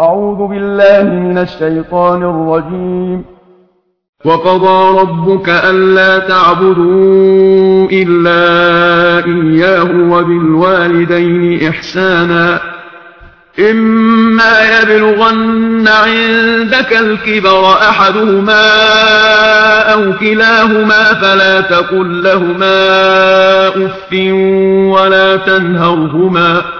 أعوذ بالله من الشيطان الرجيم. وقضى ربك ألا تعبدوا إلا إياه وبالوالدين إحسانا. إما يبلغن عندك الكبر أحدهما أو كلاهما فلا تقل لهما أف ولا تنهرهما.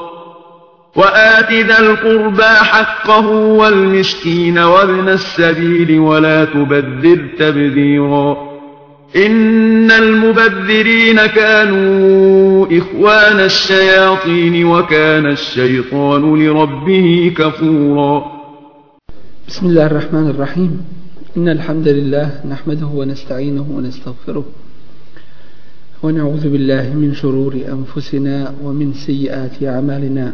وآت ذا القربى حقه والمسكين وابن السبيل ولا تبذر تبذيرا. إن المبذرين كانوا إخوان الشياطين وكان الشيطان لربه كفورا. بسم الله الرحمن الرحيم. إن الحمد لله نحمده ونستعينه ونستغفره ونعوذ بالله من شرور أنفسنا ومن سيئات أعمالنا.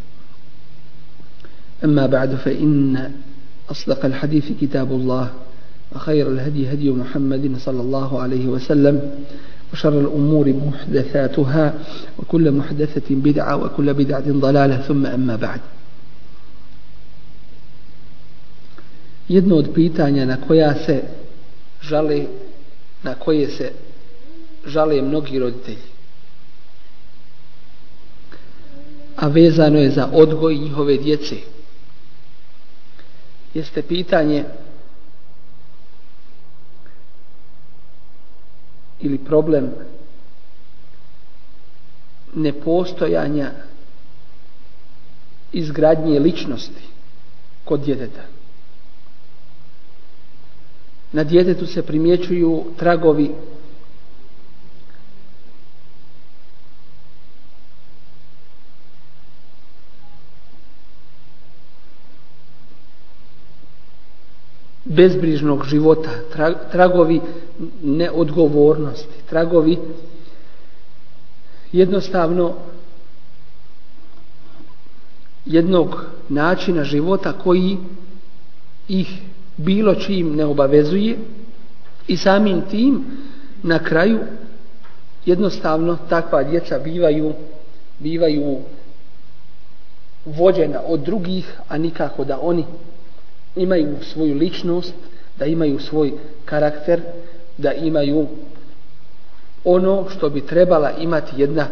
أما بعد فإن أصدق الحديث كتاب الله وخير الهدي هدي محمد صلى الله عليه وسلم وشر الأمور محدثاتها وكل محدثة بدعة وكل بدعة ضلالة ثم أما بعد. Jedno od pitanja na koja se žale, na koje se žale mnogi roditelji, a vezano je za odgoj njihove djece, jeste pitanje ili problem nepostojanja izgradnje ličnosti kod djeteta. Na djetetu se primjećuju tragovi bezbrižnog života, tragovi neodgovornosti, tragovi jednostavno jednog načina života koji ih bilo čim ne obavezuje i samim tim na kraju jednostavno takva djeca bivaju bivaju vođena od drugih, a nikako da oni imaju svoju ličnost, da imaju svoj karakter, da imaju ono što bi trebala imati jedna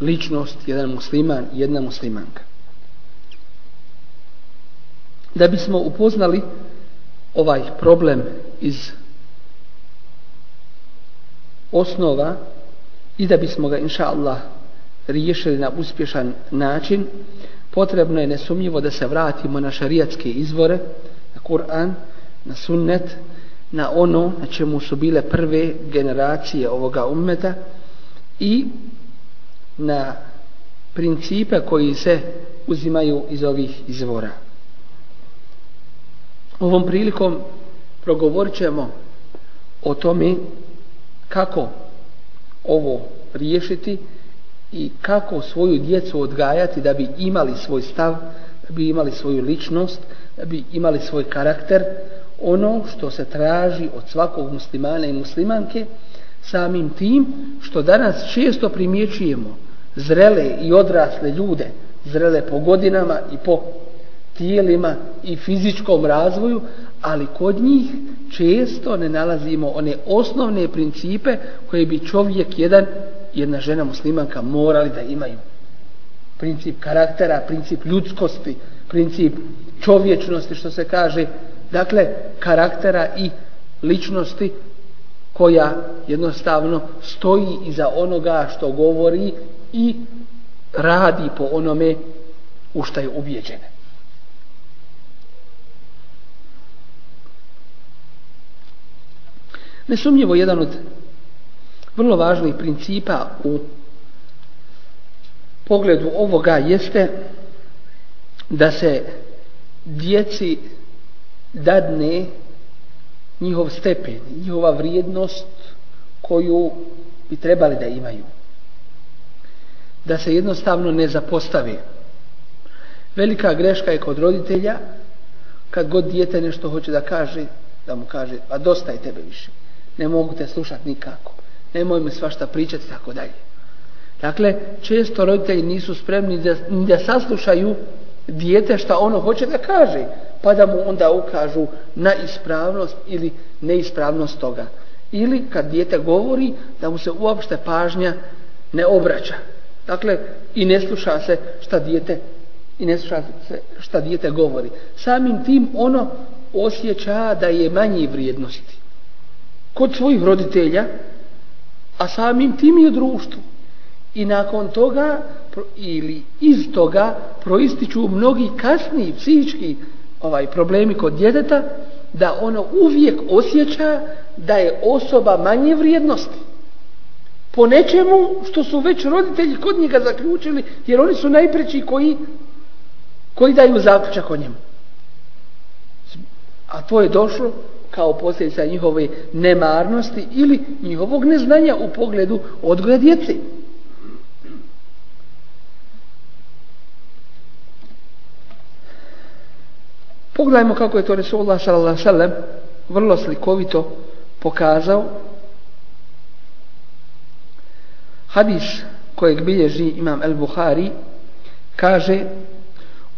ličnost, jedan musliman, jedna muslimanka. Da bismo upoznali ovaj problem iz osnova i da bismo ga inša Allah riješili na uspješan način, potrebno je nesumnjivo da se vratimo na šarijatske izvore, na Kur'an, na sunnet, na ono na čemu su bile prve generacije ovoga ummeta i na principe koji se uzimaju iz ovih izvora. Ovom prilikom progovorit ćemo o tome kako ovo riješiti i kako svoju djecu odgajati da bi imali svoj stav, da bi imali svoju ličnost, da bi imali svoj karakter, ono što se traži od svakog muslimana i muslimanke, samim tim što danas često primjećujemo zrele i odrasle ljude, zrele po godinama i po tijelima i fizičkom razvoju, ali kod njih često ne nalazimo one osnovne principe koje bi čovjek jedan jedna žena muslimanka morali da imaju. princip karaktera, princip ljudskosti, princip čovječnosti što se kaže, dakle karaktera i ličnosti koja jednostavno stoji iza onoga što govori i radi po onome u što je ubijeđene. Nesumnjivo jedan od vrlo važnih principa u pogledu ovoga jeste da se djeci dadne njihov stepen, njihova vrijednost koju bi trebali da imaju. Da se jednostavno ne zapostave. Velika greška je kod roditelja kad god dijete nešto hoće da kaže, da mu kaže, a dosta je tebe više. Ne mogu te slušati nikako. Nemoj mi svašta pričati tako dalje. Dakle, često roditelji nisu spremni da, da saslušaju dijete šta ono hoće da kaže, pa da mu onda ukažu na ispravnost ili neispravnost toga. Ili kad dijete govori, da mu se uopšte pažnja ne obraća. Dakle, i ne sluša se šta dijete i ne sluša se šta dijete govori. Samim tim ono osjeća da je manji vrijednosti. Kod svojih roditelja, a samim tim i u društvu. I nakon toga ili iz toga proističu mnogi kasniji psihički ovaj problemi kod djeteta da ono uvijek osjeća da je osoba manje vrijednosti. Po nečemu što su već roditelji kod njega zaključili, jer oni su najpreći koji, koji daju zaključak o njemu. A to je došlo kao posljedica njihove nemarnosti ili njihovog neznanja u pogledu odgoja djece. Pogledajmo kako je to Resulullah s.a.v. vrlo slikovito pokazao. Hadis kojeg bilježi imam El Buhari kaže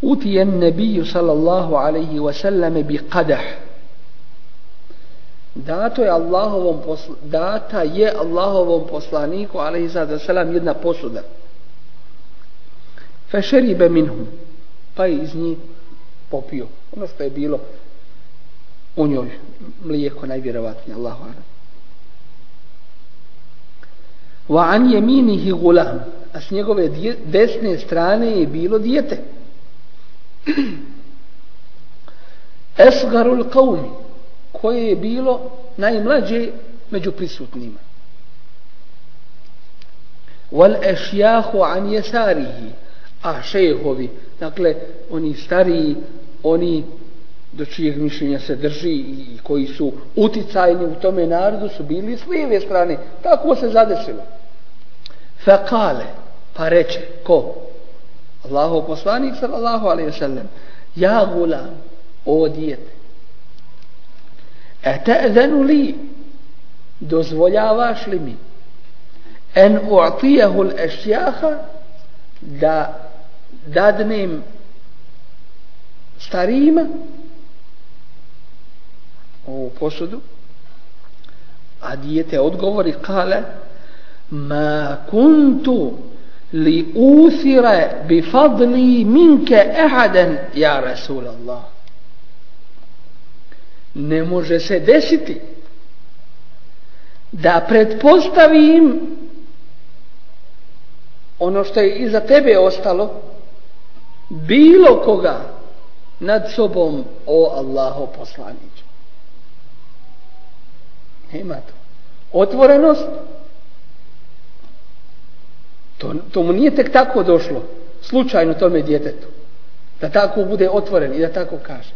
utijen nebiju sallallahu alaihi wasallam bi qadah dato je Allahovom posla, data je Allahovom poslaniku alaihi sallam jedna posuda. Fe šeribe minhum pa je iz njih popio ono što je bilo u njoj mlijeko najvjerovatnije Allahu wa an yaminihi gulam a s njegove desne strane je bilo dijete. Esgarul qawmi koje je bilo najmlađe među prisutnima wal ešjahu an jesarihi a šehovi dakle oni stariji oni do čijeg mišljenja se drži i koji su uticajni u tome narodu su bili s lijeve strane. Tako se zadesilo. Fekale, pa reče, ko? Allahu poslanik sallallahu alaihi sallam, ja gulam, o dijete, أتأذن لي؟ دوزوليا واشلمي أن أعطيه الأشياخ دا دادنيم ستاريما أو بوشدو أديتي أودغوري قال ما كنت لأوثر بفضلي منك أحدا يا رسول الله. Ne može se desiti da pretpostavim ono što je iza tebe ostalo bilo koga nad sobom o Allaho poslanić. Nema to. Otvorenost to, to mu nije tek tako došlo slučajno tome djetetu da tako bude otvoren i da tako kaže.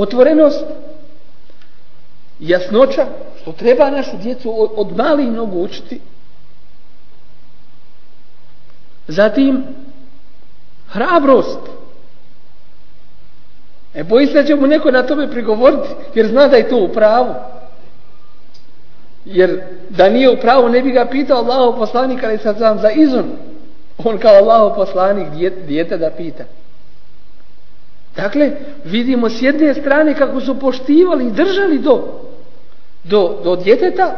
Otvorenost jasnoća što treba našu djecu od, malih nogu učiti zatim hrabrost E boji se da će mu neko na tome prigovoriti, jer zna da je to u pravu. Jer da nije u pravu, ne bi ga pitao Allaho poslanik, ali sad znam za izun. On kao Allaho poslanik dijete da pita. Dakle, vidimo s jedne strane kako su poštivali i držali do, do, do djeteta,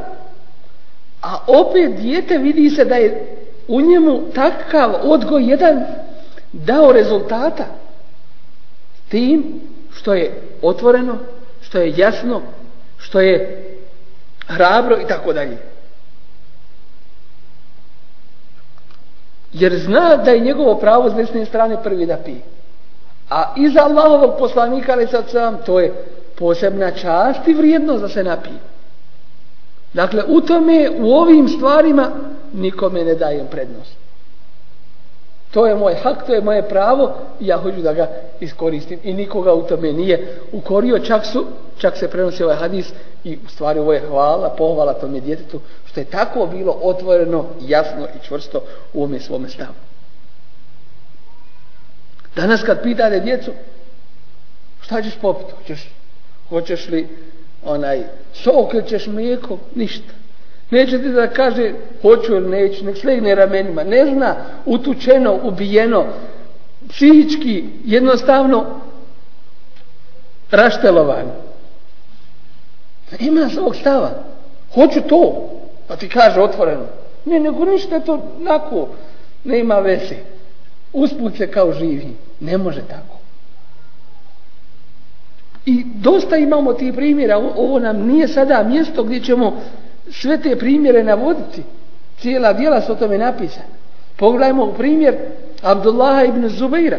a opet dijete vidi se da je u njemu takav odgoj jedan dao rezultata tim što je otvoreno, što je jasno, što je hrabro i tako dalje. Jer zna da je njegovo pravo s desne strane prvi da pije. A iza Allahovog poslanika, ali sad sam, to je posebna čast i vrijednost da se napije. Dakle, u tome, u ovim stvarima, nikome ne dajem prednost. To je moj hak, to je moje pravo i ja hoću da ga iskoristim. I nikoga u tome nije ukorio, čak su, čak se prenosi ovaj hadis i u stvari ovo je hvala, pohvala tome djetetu, što je tako bilo otvoreno, jasno i čvrsto u ovome svome stavu. Danas kad pitate djecu, šta ćeš popiti? Hoćeš, hoćeš li onaj sok ili ćeš mlijeko? Ništa. Neće ti da kaže hoću ili neću, nek slegne ramenima. Ne zna, utučeno, ubijeno, psihički, jednostavno raštelovan. Ima svog stava. Hoću to. Pa ti kaže otvoreno. Ne, nego ništa to nako. Nema veze. Usput se kao živi. Ne može tako. I dosta imamo tih primjera. Ovo nam nije sada mjesto gdje ćemo sve te primjere navoditi. Cijela djela su o tome napisane. Pogledajmo primjer Abdullaha ibn Zubeira.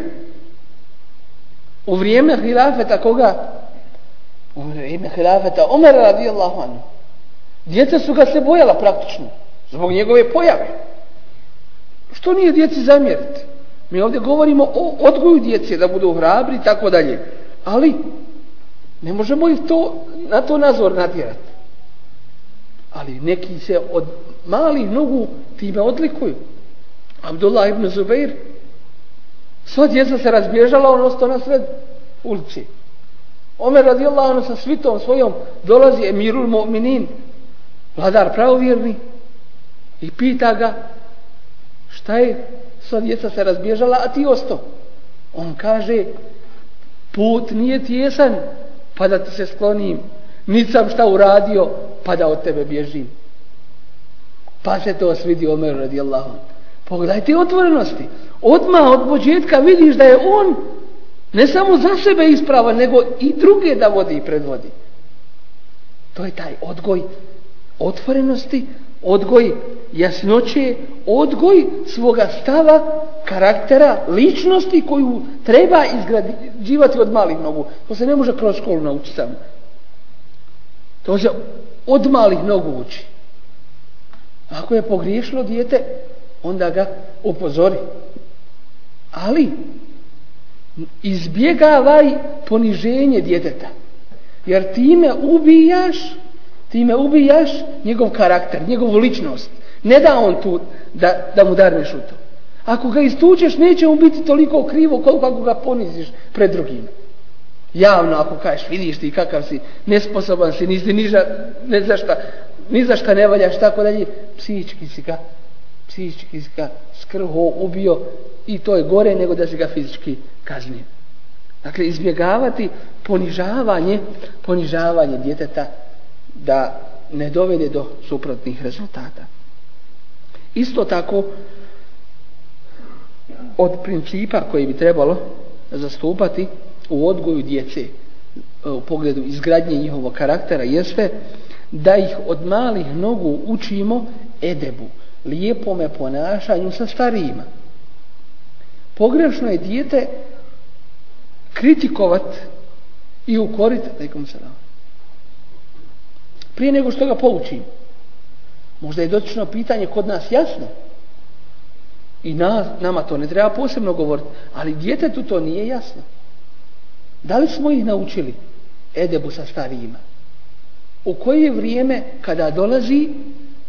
U vrijeme hilafeta koga? U vrijeme hilafeta Omer radijallahu anhu. Djeca su ga se bojala praktično. Zbog njegove pojave. Što nije djeci zamjeriti? Mi ovdje govorimo o odgoju djece da budu hrabri i tako dalje. Ali ne možemo ih to, na to nazor natjerati. Ali neki se od malih nogu time odlikuju. Abdullah ibn Zubair sva djeca se razbježala, on ostao na sred ulici. Omer radijallahu anhu sa svitom svojom dolazi emirul mu'minin, vladar pravovjerni, i pita ga šta je, sva djeca se razbježala, a ti ostao. On kaže, put nije tjesan, pa da ti se sklonim, niti sam šta uradio, pa da od tebe bježim. Pa se to svidi Omer radijallahu. Pogledajte otvorenosti. Odmah od početka vidiš da je on ne samo za sebe ispravan, nego i druge da vodi i predvodi. To je taj odgoj otvorenosti, odgoj jasnoće, odgoj svoga stava, karaktera, ličnosti koju treba izgrađivati od malih nogu. To se ne može kroz školu naučiti samo. To se od malih nogu uči. Ako je pogriješilo dijete, onda ga upozori. Ali izbjegavaj poniženje djeteta. Jer time ubijaš time ubijaš njegov karakter, njegovu ličnost. Ne da on tu da, da mu darneš u to. Ako ga istučeš, neće mu biti toliko krivo koliko ako ga poniziš pred drugim. Javno ako kažeš, vidiš ti kakav si, nesposoban si, nisi niža, ne za šta, ni za šta ne valjaš, tako dalje, psihički si ga, psihički si ga skrho ubio i to je gore nego da si ga fizički kaznio. Dakle, izbjegavati ponižavanje, ponižavanje djeteta da ne dovede do suprotnih rezultata. Isto tako, od principa koji bi trebalo zastupati u odgoju djece u pogledu izgradnje njihovog karaktera jeste da ih od malih nogu učimo edebu, lijepome ponašanju sa starijima. Pogrešno je dijete kritikovat i ukorit, nekom se prije nego što ga poučim. Možda je dotično pitanje kod nas jasno. I nas, nama to ne treba posebno govoriti. Ali djetetu to nije jasno. Da li smo ih naučili edebu sa starijima? U koje vrijeme kada dolazi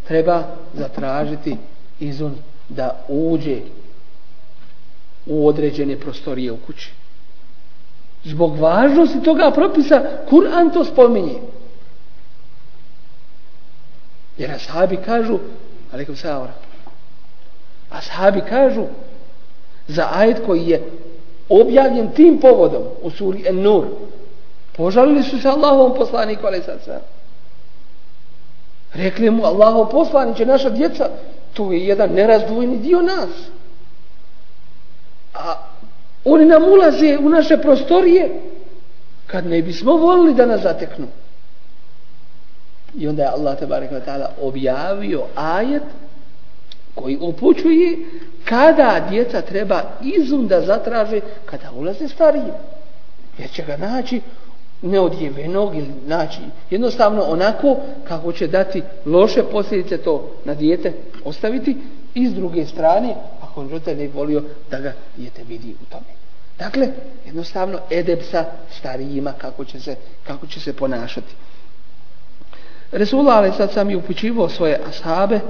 treba zatražiti izun da uđe u određene prostorije u kući. Zbog važnosti toga propisa Kur'an to spominje. Jer ashabi kažu, alaikum salam, ashabi kažu za ajet koji je objavljen tim povodom u suri En-Nur, požalili su se Allahovom poslaniku, alaikum salam. Rekli mu, Allahov poslaniće, naša djeca to je jedan nerazdvojni dio nas. A oni nam ulaze u naše prostorije kad ne bismo volili da nas zateknu. I onda je Allah ta'ala objavio ajet koji upućuje kada djeca treba izum da zatraže kada ulaze stariji. Jer će ga naći neodjevenog ili naći jednostavno onako kako će dati loše posljedice to na dijete ostaviti i s druge strane ako roditelj ne volio da ga dijete vidi u tome. Dakle, jednostavno edeb sa starijima kako će se, kako će se ponašati. Resulullah, sam i upućivao svoje ashabe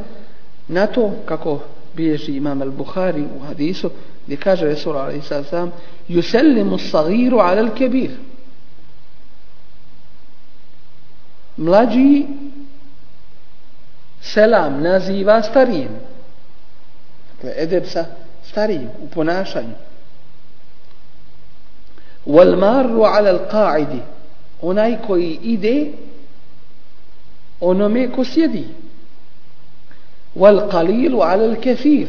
na to kako bilježi imam al-Buhari u hadisu gdje kaže sad sam yusellimu sagiru ala al-kebir mlađi selam naziva starijim. Dakle, edeb sa starijim u ponašanju. Wal marru ala al-qa'idi onaj koji ide onome ko sjedi. Wal qalilu al-kathir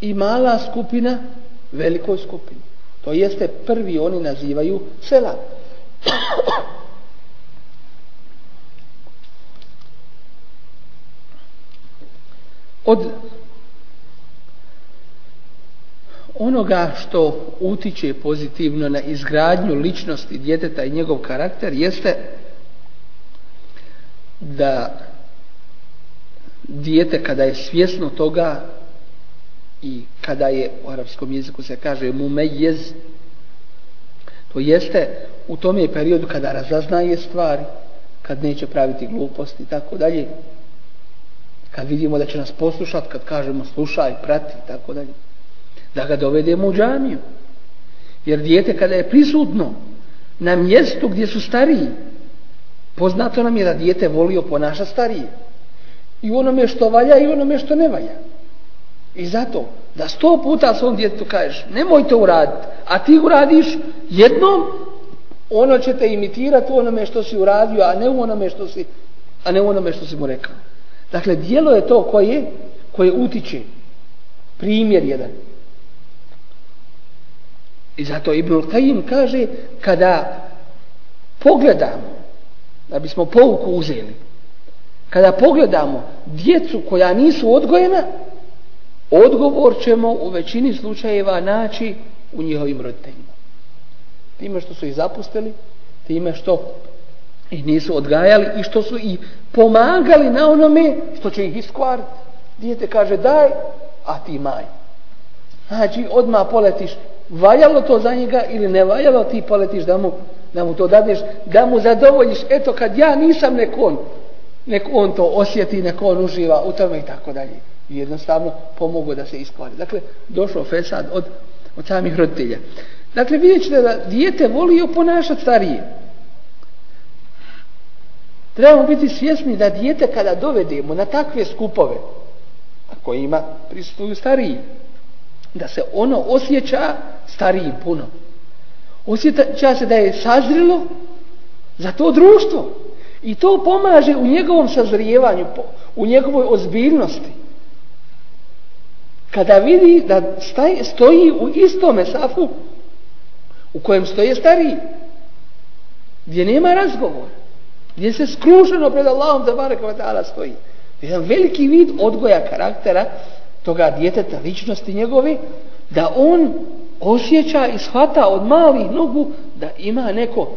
i mala skupina velikoj skupini. To jeste prvi oni nazivaju selam. od onoga što utiče pozitivno na izgradnju ličnosti djeteta i njegov karakter jeste da dijete kada je svjesno toga i kada je u arapskom jeziku se kaže mumejez to jeste u tom je periodu kada razaznaje stvari kad neće praviti gluposti i tako dalje kad vidimo da će nas poslušati, kad kažemo slušaj, prati i tako dalje. Da ga dovedemo u džamiju. Jer dijete kada je prisutno na mjestu gdje su stariji, poznato nam je da dijete volio ponaša starije. I onome što valja i onome što ne valja. I zato, da sto puta svom djetetu kažeš, nemoj to uraditi, a ti uradiš jednom, ono će te imitirati u onome što si uradio, a ne u onome što si, a ne u onome što si mu rekao. Dakle, dijelo je to koje, koje utiče. Primjer jedan. I zato Ibn Qayyim kaže, kada pogledamo, da bismo pouku uzeli, kada pogledamo djecu koja nisu odgojena, odgovor ćemo u većini slučajeva naći u njihovim roditeljima. Time što su ih zapustili, time što i nisu odgajali i što su i pomagali na onome što će ih iskvariti. Dijete kaže daj, a ti maj. Znači odmah poletiš valjalo to za njega ili ne valjalo ti poletiš da mu, da mu to dadeš, da mu zadovoljiš. Eto kad ja nisam nek on, nek on to osjeti, nek on uživa u tome i tako dalje. I jednostavno pomogu da se iskvari. Dakle, došao Fesad od, od samih roditelja. Dakle, vidjet ćete da dijete volio ponašati starije. Trebamo biti svjesni da dijete kada dovedemo na takve skupove, a kojima prisutuju stariji, da se ono osjeća starijim puno. Osjeća se da je sazrilo za to društvo. I to pomaže u njegovom sazrijevanju, u njegovoj ozbiljnosti. Kada vidi da stoji u istome safu u kojem stoje stariji, gdje nema razgovora gdje se skrušeno pred Allahom za barek stoji. Jedan veliki vid odgoja karaktera toga djeteta, ličnosti njegove, da on osjeća i shvata od malih nogu da ima neko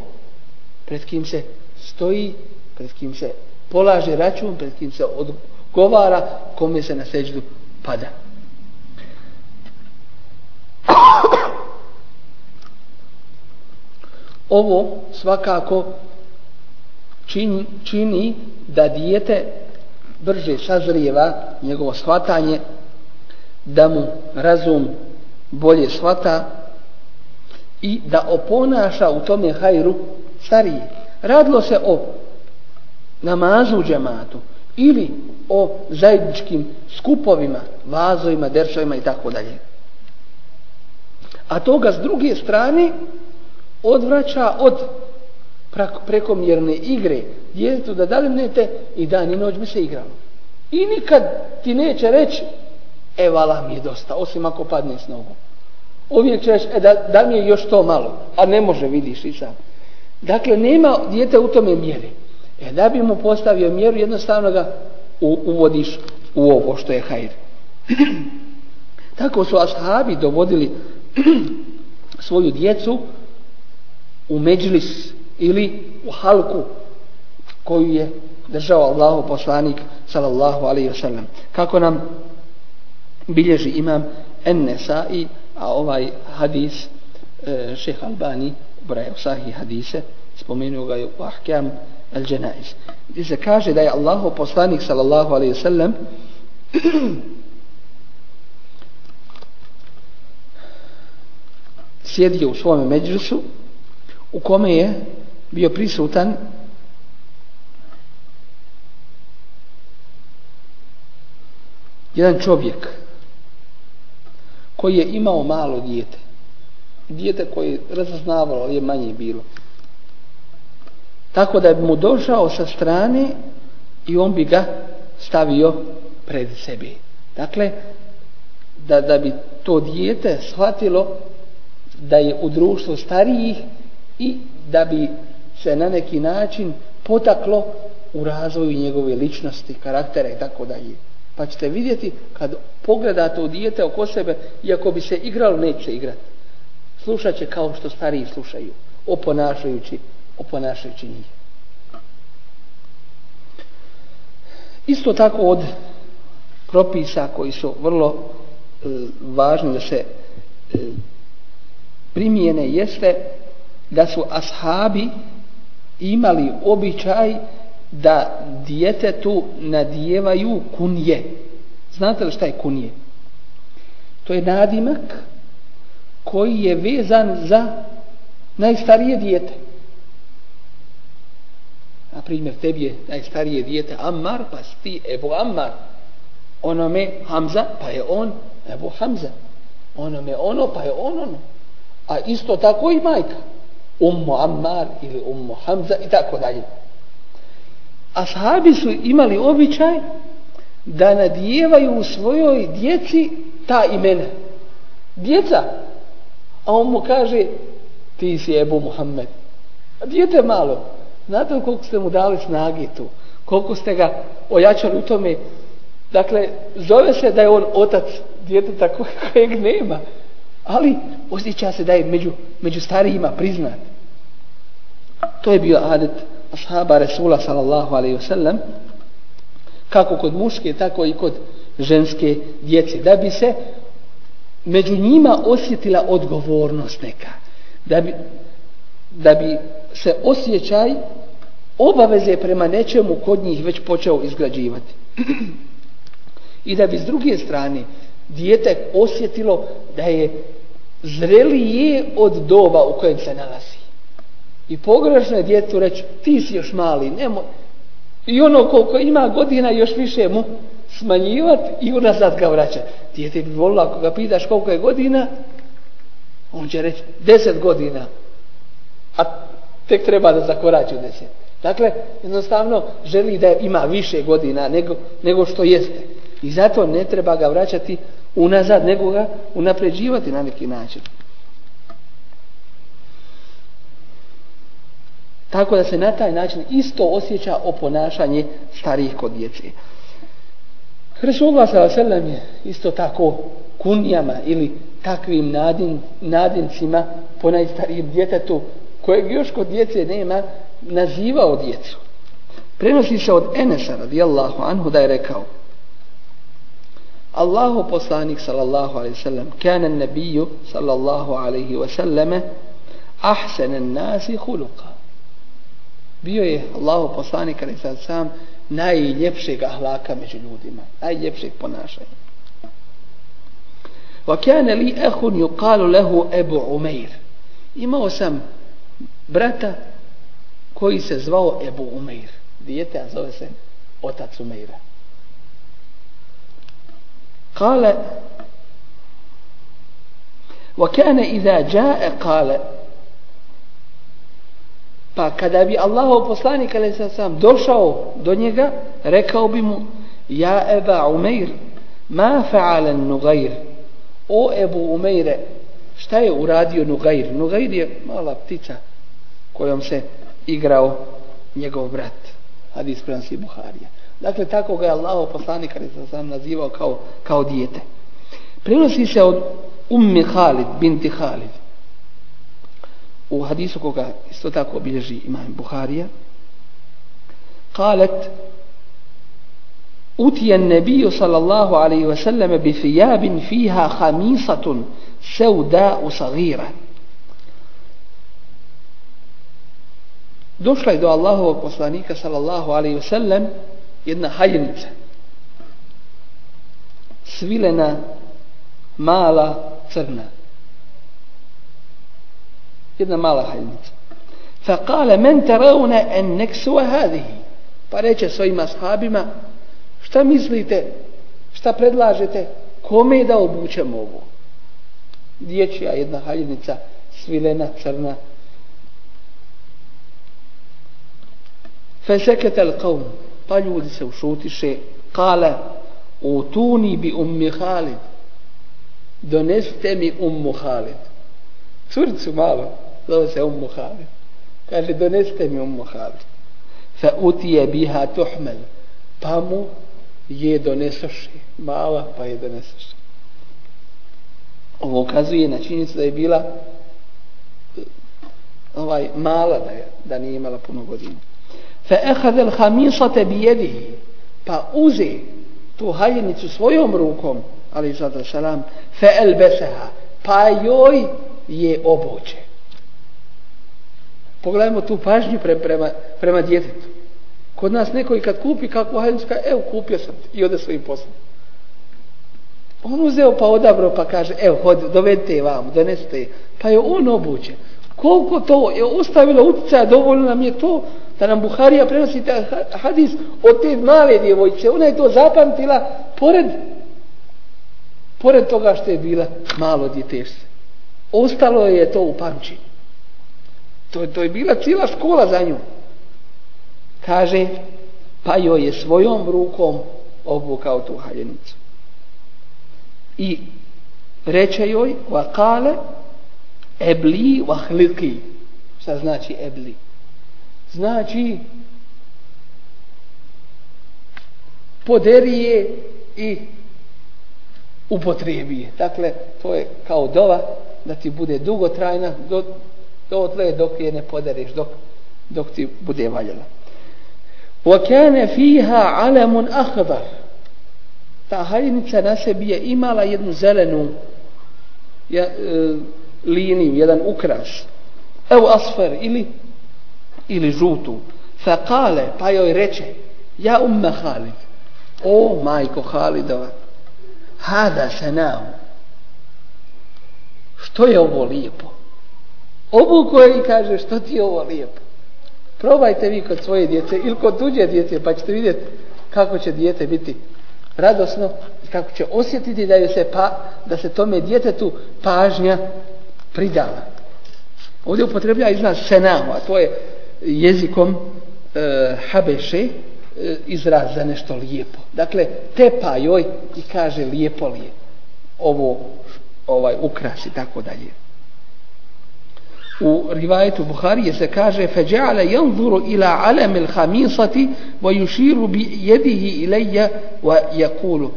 pred kim se stoji, pred kim se polaže račun, pred kim se odgovara, kome se na seđu pada. Ovo svakako čini, čini da dijete brže sazrijeva njegovo shvatanje, da mu razum bolje shvata i da oponaša u tome hajru stariji. Radilo se o namazu u džematu ili o zajedničkim skupovima, vazovima, tako dalje. A toga s druge strane odvraća od prekomjerne igre djetetu da dalimnete i dan i noć bi se igralo. I nikad ti neće reći, e vala mi je dosta, osim ako padne s nogu. Uvijek će reći, e da, da mi je još to malo, a ne može, vidiš i sam. Dakle, nema dijete u tome mjere. E da bi mu postavio mjeru, jednostavno ga uvodiš u ovo što je hajr. Tako su ashabi dovodili svoju djecu u međlis ili u halku koju je držao Allahu poslanik sallallahu alaihi wa sallam. Kako nam bilježi imam Ennesai, a ovaj hadis e, šeh Albani, braja sahih hadise, spomenuo ga je u ahkam al dženaiz. Gdje se kaže da je Allahu poslanik sallallahu alaihi sallam sjedio u svome međusu u kome je bio prisutan jedan čovjek koji je imao malo dijete. Dijete koje je razaznavalo, je manje bilo. Tako da bi mu došao sa strane i on bi ga stavio pred sebe. Dakle, da, da bi to dijete shvatilo da je u društvu starijih i da bi se na neki način potaklo u razvoju njegove ličnosti, karaktera i tako dalje. Pa ćete vidjeti kad pogledate u dijete oko sebe, iako bi se igralo, neće igrati. Slušat će kao što stariji slušaju, oponašajući, oponašajući njih. Isto tako od propisa koji su vrlo e, važni da se e, primijene jeste da su ashabi imali običaj da djetetu nadijevaju kunje. Znate li šta je kunje? To je nadimak koji je vezan za najstarije dijete. Na primjer, tebi je najstarije dijete Ammar, pa si ti Ebu Ammar. Onome Hamza, pa je on Ebu Hamza. Onome ono, pa je on ono. A isto tako i majka. Ummu Ammar ili Ummu Hamza i tako dalje. Ashabi su imali običaj da nadijevaju u svojoj djeci ta imena. Djeca. A on mu kaže ti si Ebu Muhammed. A dijete malo. Znate li koliko ste mu dali snage tu? Koliko ste ga ojačali u tome? Dakle, zove se da je on otac djeteta kojeg nema. Ali osjeća se da je među, među starijima priznat. To je bio adet ashaba Resula sallallahu alaihi wasallam kako kod muške, tako i kod ženske djece. Da bi se među njima osjetila odgovornost neka. Da bi, da bi se osjećaj obaveze prema nečemu kod njih već počeo izgrađivati. I da bi s druge strane dijete osjetilo da je zrelije od doba u kojem se nalazi. I pogrešno je djetu reći, ti si još mali, nemoj. I ono koliko ima godina još više mu smanjivati i unazad ga vraćati. Dijete bi volilo ako ga pitaš koliko je godina, on će reći deset godina. A tek treba da zakorači u deset. Dakle, jednostavno želi da ima više godina nego, nego što jeste. I zato ne treba ga vraćati unazad, nego ga unapređivati na neki način. Tako da se na taj način isto osjeća oponašanje starijih kod djece. Resulullah s.a.v. je isto tako kunjama ili takvim nadin, nadincima po najstarijem djetetu kojeg još kod djece nema nazivao djecu. Prenosi se od Enesa radijallahu anhu da je rekao Allahu poslanik sallallahu alaihi sallam kana nabiju sallallahu alaihi wa sallame ahsanan nasi huluqa bio je Allahu poslanik ali sad sam najljepšeg ahlaka među ljudima, najljepšeg ponašanja. Wa kana li akhun yuqalu lahu Abu Umair. Imao sam brata koji se zvao Ebu Umair. Dijete, a zove se otac Umaira. Kale وكان إذا جاء قال pa kada bi Allahov poslanik sam došao do njega, rekao bi mu Ja Eba Umeir, ma fa'alen Nugajr. O Ebu Umeire, šta je uradio Nugajr? Nugajr je mala ptica kojom se igrao njegov brat. Hadis prenosi Buharija. Dakle, tako ga je Allah poslanik sam nazivao kao, kao dijete. Prenosi se od Ummi Khalid, binti Khalid. U hadisu koga isto tako obilježi imam Buharija. قالت أتي النبي صلى الله عليه وسلم بثياب فيها خميصة سوداء صغيرة došla je do Allahovog poslanika sallallahu alaihi wasallam jedna haljnica svilena mala crna jedna mala haljnica فقال من ترون أن نكسو هذه pa reče svojim ashabima šta mislite šta predlažete kome da obučemo ovo dječja jedna haljnica svilena crna فسكت القوم pa ljudi se ušutiše kale utuni bi ummi Halid donesite mi ummu Halid curicu malo, zove se Ummu Havi. Kaže, donesite mi Ummu Havi. Fa utije biha tuhmel. Pa mu je donesoši. Mala, pa je donesoši. Ovo ukazuje na činjenicu da je bila ovaj mala da, je, da nije imala puno godina. Fa ehadel hamisate bijedihi. Pa uze tu haljenicu svojom rukom, ali sada salam, fe elbeseha. Pa joj je obuče pogledajmo tu pažnju pre, prema, prema djetetu. Kod nas neko i kad kupi kakvu haljenicu kaže evo kupio sam i ode svojim poslom. On uzeo pa odabro pa kaže evo hodi dovedite je vam donesite pa je on obučen koliko to je ostavilo utjecaja dovoljno nam je to da nam Buharija prenosi taj hadis od te male djevojče. Ona je to zapamtila pored pored toga što je bila malo djetešce. Ostalo je to u pamćenju. To, to je bila cijela škola za nju. Kaže, pa joj je svojom rukom obukao tu haljenicu. I reče joj, wa kale, ebli wa hliki. Šta znači ebli? znači poderi je i upotrebi je. Dakle, to je kao dova da ti bude dugotrajna do, do tle dok je ne podereš, dok, dok ti bude valjala. وَكَانَ فِيهَا عَلَمٌ أَخْضَرٌ Ta haljnica na sebi je imala jednu zelenu ja, e, liniju, jedan ukras. Evo asfer ili ili žutu. Fa kale, pa joj reče, ja umme Halid, o majko Halidova, hada se nao. što je ovo lijepo? Obu koji kaže, što ti je ovo lijepo? Probajte vi kod svoje djece ili kod tuđe djece, pa ćete vidjeti kako će djete biti radosno i kako će osjetiti da, se pa, da se tome djetetu pažnja pridala. Ovdje upotreblja izraz senamo, a to je jezikom e, Habeše e, izraz za nešto lijepo. Dakle, tepa joj i kaže lijepo li je ovo ovaj ukras i tako dalje. U rivajetu Buharije se kaže فَجَعَلَ يَنْظُرُ إِلَى عَلَمِ الْحَمِيصَةِ وَيُشِيرُ بِيَدِهِ إِلَيَّ وَيَقُولُ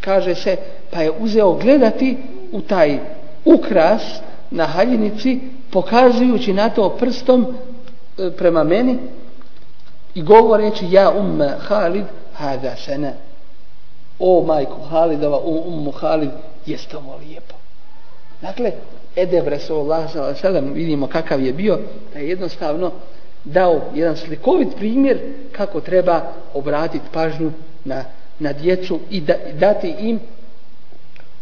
kaže se pa je uzeo gledati u taj ukras na haljinici pokazujući na to prstom E, prema meni i govoreći ja umme Halid hada sene o majku Halidova u ummu Halid jeste ovo lijepo Dakle Edeb Resulullah sallam vidimo kakav je bio da je jednostavno dao jedan slikovit primjer kako treba obratiti pažnju na, na djecu i da, dati im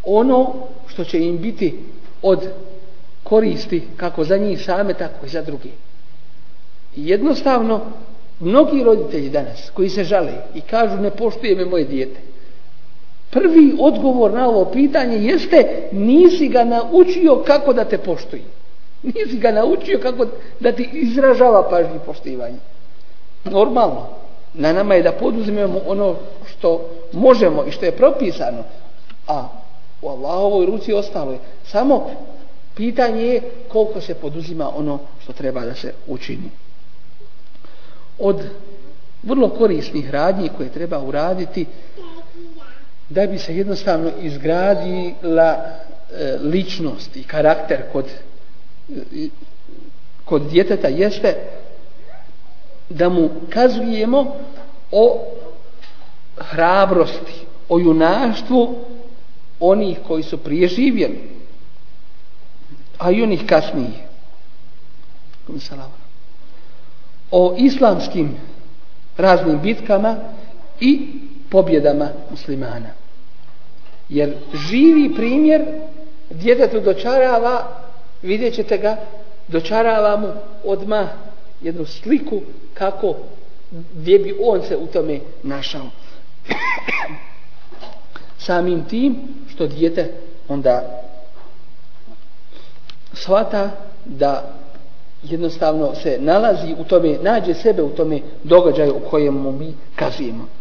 ono što će im biti od koristi kako za njih same tako i za druge. Jednostavno mnogi roditelji danas koji se žale i kažu ne poštuje me moje dijete prvi odgovor na ovo pitanje jeste nisi ga naučio kako da te poštuje nisi ga naučio kako da ti izražava pažnju poštivanje normalno na nama je da poduzmemo ono što možemo i što je propisano, a u Allahovoj ruci ostalo je. Samo pitanje je koliko se poduzima ono što treba da se učini. Od vrlo korisnih radnji koje treba uraditi da bi se jednostavno izgradila e, ličnost i karakter kod, e, kod djeteta jeste da mu kazujemo o hrabrosti, o junaštvu onih koji su prije živjeli, a i onih kasnijih. O islamskim raznim bitkama i pobjedama muslimana. Jer živi primjer djetetu dočarava, vidjet ćete ga, dočarava mu odmah jednu sliku kako gdje bi on se u tome našao. Samim tim što dijete onda shvata da jednostavno se nalazi u tome, nađe sebe u tome događaju u kojemu mi kazujemo.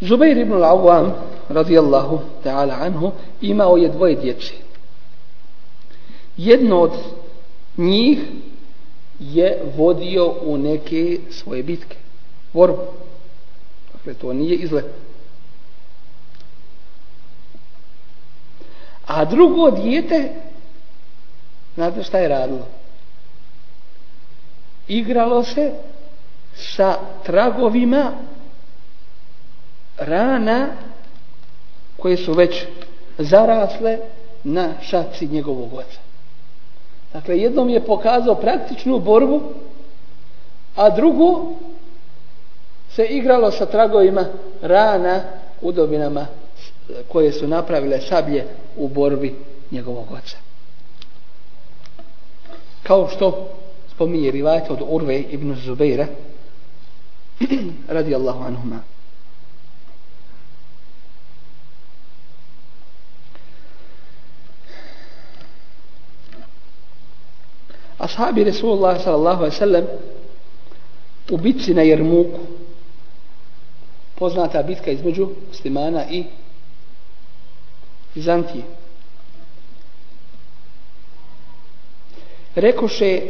Zubair ibn al-Awwam radijallahu ta'ala anhu imao je dvoje djece. Jedno od njih je vodio u neke svoje bitke. Borbu. Dakle, to nije izlet. A drugo dijete, znate šta je radilo? Igralo se sa tragovima rana koje su već zarasle na šaci njegovog oca. Dakle, jednom je pokazao praktičnu borbu, a drugo se igralo sa tragovima rana u dobinama koje su napravile sablje u borbi njegovog oca. Kao što spominje rivajte od Urve ibn Zubeira radijallahu anhuma. Ashabi Resulullah sallallahu alaihi sallam u bitci na Jermuku poznata bitka između muslimana i Bizantije. Rekoše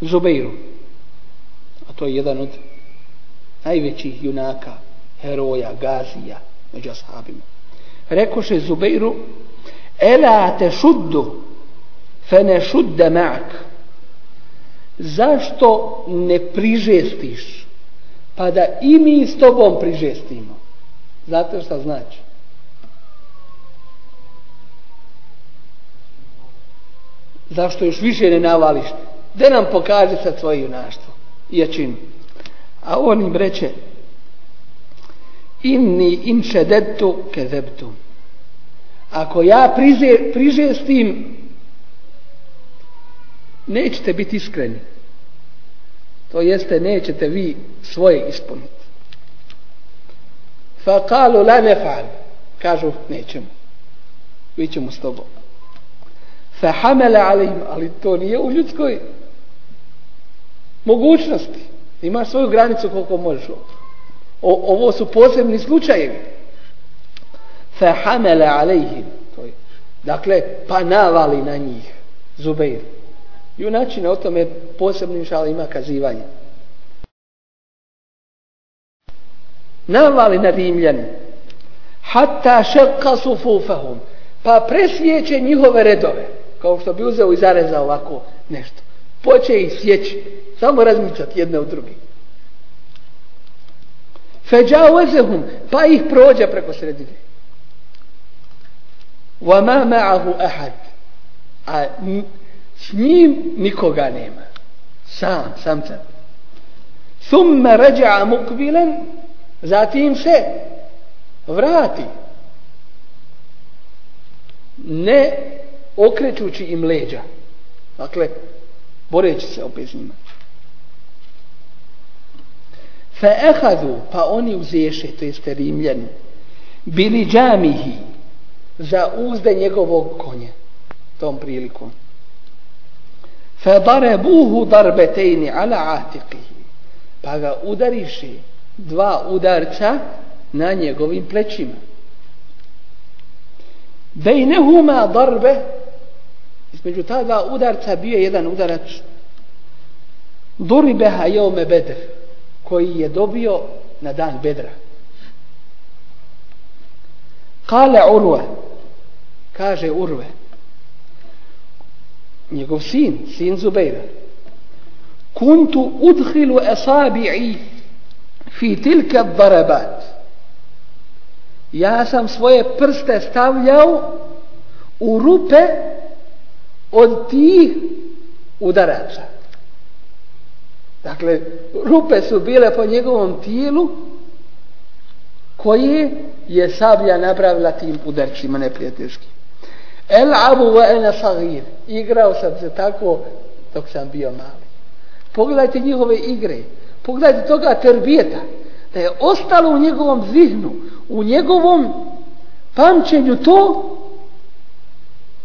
Zubeiru, a to je jedan od najvećih junaka, heroja, gazija među ashabima. Rekoše Zubeiru, Ela te šuddu, fe ne šudde ma'ak. Zašto ne prižestiš? Pa da i mi s tobom prižestimo. Znate šta znači? Zašto još više ne navališ? Da nam pokaže sad svoje junaštvo i jačinu. A on im reče inni in šedetu kezebtu. Ako ja priže, prižestim nećete biti iskreni. To jeste nećete vi svoje ispuniti. Fa kalu la nefal. Kažu nećemo. Vi ćemo s tobom. Fahamele alim, ali to nije u ljudskoj mogućnosti. Imaš svoju granicu koliko možeš. O, ovo su posebni slučajevi. Fahamele alejhim. Dakle, pa navali na njih. Zubeir. Junačina o tome posebnim šalima kazivanje. Navali na Rimljani. Hatta šekka sufufahum. Pa presjeće njihove redove kao što bi uzeo i zareza ovako nešto. Poče ih sjeći, samo razmičati jedne u drugi. Feđavezehum, pa ih prođe preko sredine. Vama ma'ahu ahad. A s njim nikoga nema. Sam, sam sam. Thumme ređa mukbilen, zatim se vrati. Ne okrećući im leđa. Dakle, boreći se opet s njima. Fa ehadu, pa oni uzeše, to jeste rimljani, bili džamihi za uzde njegovog konja tom prilikom. فضربوه ضربتين على عاتقه pa ga udariše dva udarca na njegovim plećima bejnehuma darbe između ta dva udarca bio je jedan udarac duribeha jeume bedr koji je dobio na dan bedra kale urve kaže urve njegov sin, sin Zubeira. Kuntu udhilu asabi'i fi tilka darabat. Ja sam svoje prste stavljao u rupe od tih udaraca. Dakle, rupe su bile po njegovom tijelu koje je sablja napravila tim udarcima neprijateljskim. El abu wa sagir. Igrao sam se tako dok sam bio mali. Pogledajte njihove igre. Pogledajte toga terbijeta. Da je ostalo u njegovom zihnu, u njegovom pamćenju to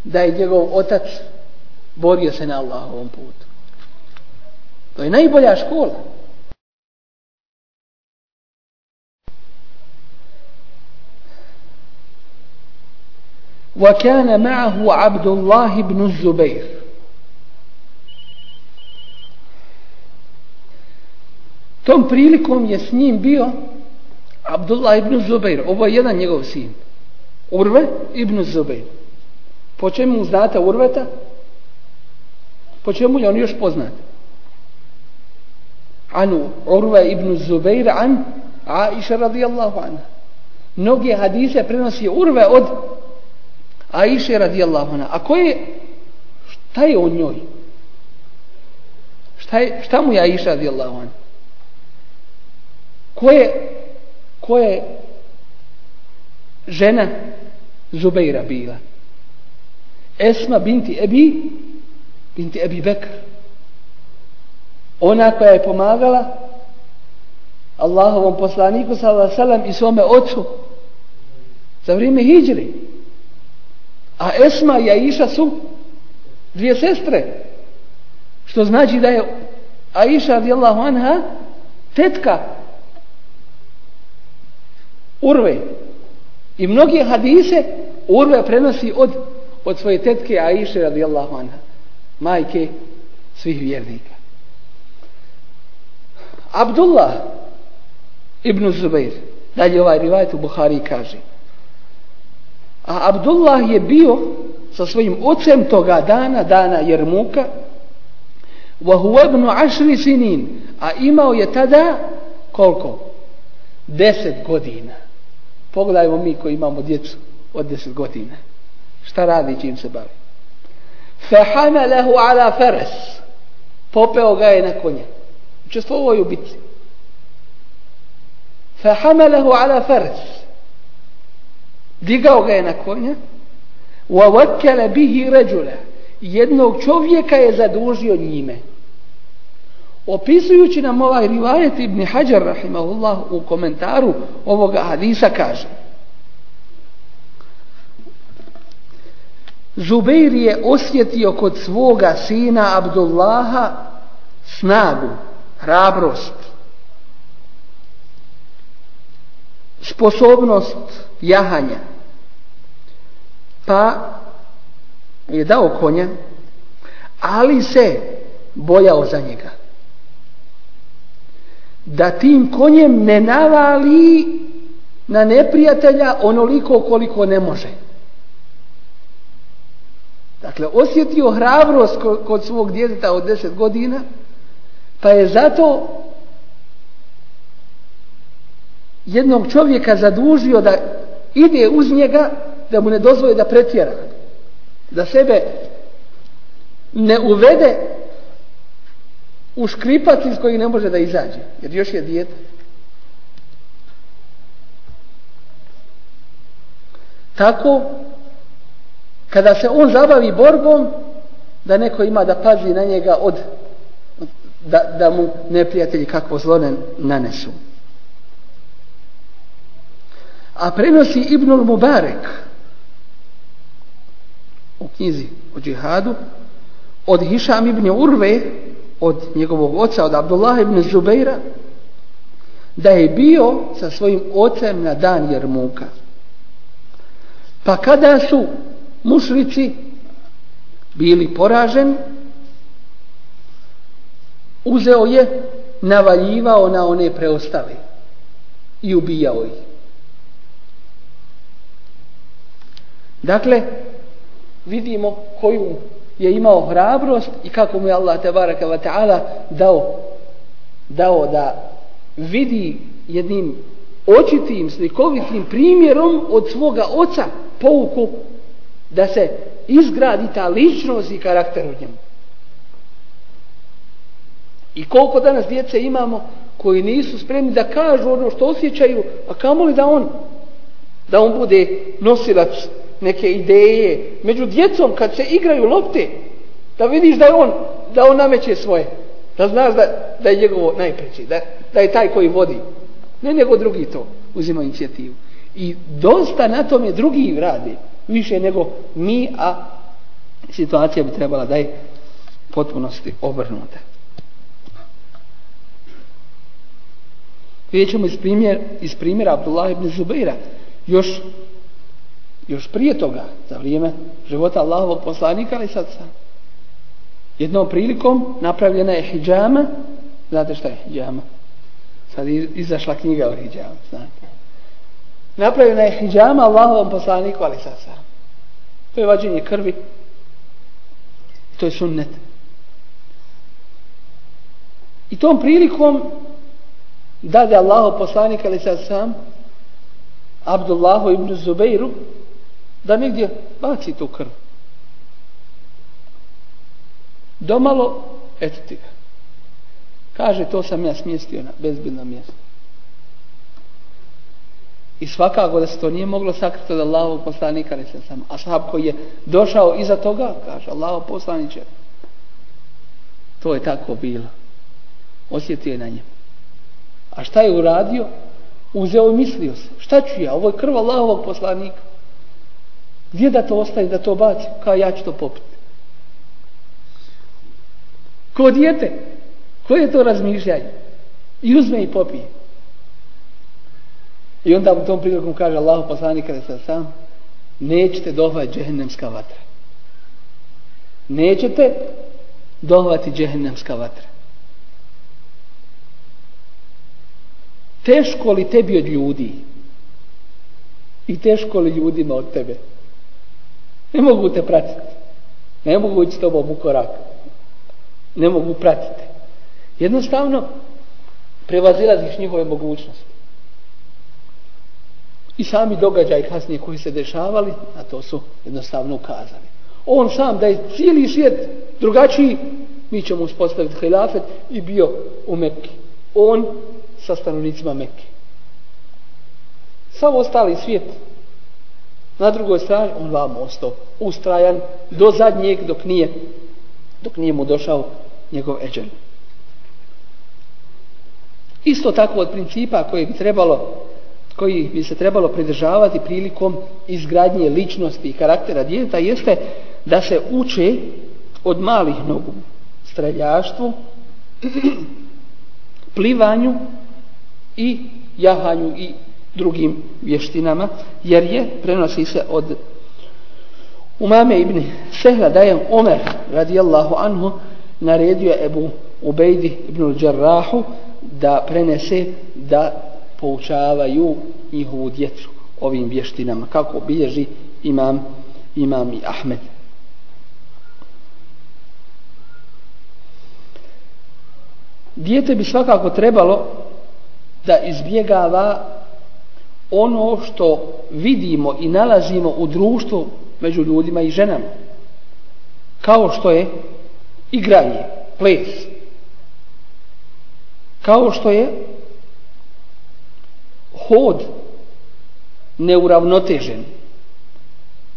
da je njegov otac borio se na Allahovom putu. To je najbolja škola. وكان معه عبد الله بن الزبير tom prilikom je s njim bio Abdullah ibn Zubair ovo je jedan njegov sin Urve ibn Zubair po čemu znate Urveta po čemu je on još poznat anu Urve ibn Zubair an Aisha radijallahu anha mnoge hadise prenosi Urve od a iše radijallahu anha. A ko je, šta je on njoj? Šta, je, šta mu je Aisha radijallahu anha? Ko je, ko je žena Zubeira bila? Esma binti Ebi, binti Ebi Bekr. Ona koja je pomagala Allahovom poslaniku sallallahu i svome ocu za vrijeme hidžre. A Esma i Aisha su dvije sestre. Što znači da je Aisha radijallahu anha tetka Urve. I mnogi hadise Urve prenosi od, od svoje tetke Aisha radijallahu anha. Majke svih vjernika. Abdullah ibn Zubair dalje ovaj rivajet u Buhari kaže a Abdullah je bio sa svojim ocem toga dana, dana Jermuka, ibn ašri sinin, a imao je tada koliko? Deset godina. Pogledajmo mi koji imamo djecu od deset godina. Šta radi čim se bavi? Fahamalehu ala feres. Popeo ga je na konje. Učestvovao je u bitci. Fahamalehu ala feres digao ga je na konja وَوَكَّلَ bihi رَجُلَ jednog čovjeka je zadužio njime opisujući nam ovaj rivajet Ibn Hajar rahimahullah u komentaru ovoga hadisa kaže Zubeir je osjetio kod svoga sina Abdullaha snagu, hrabrost, sposobnost jahanja. Pa je dao konja, ali se bojao za njega. Da tim konjem ne navali na neprijatelja onoliko koliko ne može. Dakle, osjetio hrabrost kod svog djeteta od deset godina, pa je zato jednog čovjeka zadužio da ide uz njega da mu ne dozvoli da pretjera da sebe ne uvede u škripac iz kojeg ne može da izađe jer još je dijete. Tako kada se on zabavi borbom da neko ima da pazi na njega od da, da mu neprijatelji kakvo zlo ne nanesu a prenosi Ibnul Mubarek u knjizi o džihadu od Hišam ibn Urve, od njegovog oca, od Abdullah ibn Zubeira, da je bio sa svojim ocem na dan Jermuka. Pa kada su mušrici bili poraženi, uzeo je, navaljivao na one preostale i ubijao ih. Dakle, vidimo koju je imao hrabrost i kako mu je Allah tabaraka wa ta'ala dao, dao da vidi jednim očitim, slikovitim primjerom od svoga oca pouku da se izgradi ta ličnost i karakter u njemu. I koliko danas djece imamo koji nisu spremni da kažu ono što osjećaju, a kamoli da on da on bude nosilac neke ideje. Među djecom kad se igraju lopte, da vidiš da je on, da on nameće svoje. Da znaš da, da je njegovo najpreći, da, da je taj koji vodi. Ne nego drugi to uzima inicijativu. I dosta na tome drugi radi. Više nego mi, a situacija bi trebala da je potpunosti obrnuta. Vidjet ćemo iz, primjer, iz primjera Abdullah ibn Zubeira. Još, još prije toga, za vrijeme života Allahovog poslanika, ali sad sam. Jednom prilikom napravljena je hijjama. Znate šta je hijjama? Sad izašla knjiga o hijjama, znate. Napravljena je hijjama Allahovom poslaniku, ali sad sam. To je vađenje krvi. To je sunnet. I tom prilikom dade Allahu poslanik ali sad sam Abdullahu ibn Zubeiru da negdje baci tu krv. Domalo, eto ti ga. Kaže, to sam ja smjestio na bezbjedno mjesto. I svakako da se to nije moglo sakriti od Allahovog poslanika, ali se sam. A sahab koji je došao iza toga, kaže, Allahov poslaniće, to je tako bilo. Osjetio je na njemu. A šta je uradio? Uzeo i mislio se. Šta ću ja? Ovo je krv Allahovog poslanika. Gdje da to ostaje, da to baci? Kao ja ću to popiti. Ko dijete? Koje je to razmišljanje? I uzme i popije. I onda u tom prilikom kaže Allahu poslanik kada se sam nećete dohvati džehennemska vatra. Nećete dohvati džehennemska vatra. Teško li tebi od ljudi? I teško li ljudima od tebe? Ne mogu te pratiti. Ne mogu ići s tobom u korak. Ne mogu pratiti. Jednostavno, prevazilaziš njihove mogućnosti. I sami događaj kasnije koji se dešavali, a to su jednostavno ukazali. On sam da je cijeli svijet drugačiji, mi ćemo uspostaviti hilafet i bio u Mekki. On sa stanovnicima Mekke. Sav ostali svijet na drugoj strani, on vam ostao ustrajan do zadnjeg dok nije, dok nije mu došao njegov eđel. Isto tako od principa koji bi trebalo koji bi se trebalo pridržavati prilikom izgradnje ličnosti i karaktera djeteta jeste da se uče od malih nogu streljaštvu, plivanju i jahanju i drugim vještinama, jer je, prenosi se od Umame ibn Sehla da je Omer radijallahu anhu naredio Ebu Ubejdi ibn Đarrahu da prenese da poučavaju njihovu djecu ovim vještinama, kako bilježi imam, imam i Ahmed. Dijete bi svakako trebalo da izbjegava ono što vidimo i nalazimo u društvu među ljudima i ženama. Kao što je igranje, ples. Kao što je hod neuravnotežen.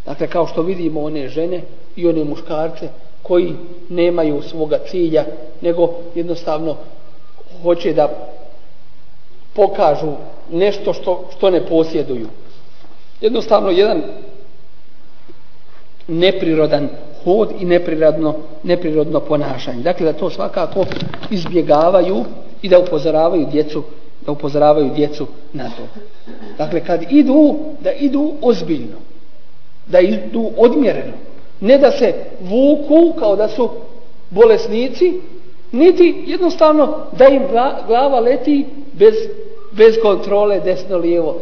Dakle, kao što vidimo one žene i one muškarce koji nemaju svoga cilja, nego jednostavno hoće da pokažu nešto što, što ne posjeduju. Jednostavno jedan neprirodan hod i neprirodno, neprirodno ponašanje. Dakle, da to svakako izbjegavaju i da upozoravaju djecu da upozoravaju djecu na to. Dakle, kad idu, da idu ozbiljno, da idu odmjereno, ne da se vuku kao da su bolesnici, niti jednostavno da im glava leti bez, bez kontrole desno-lijevo.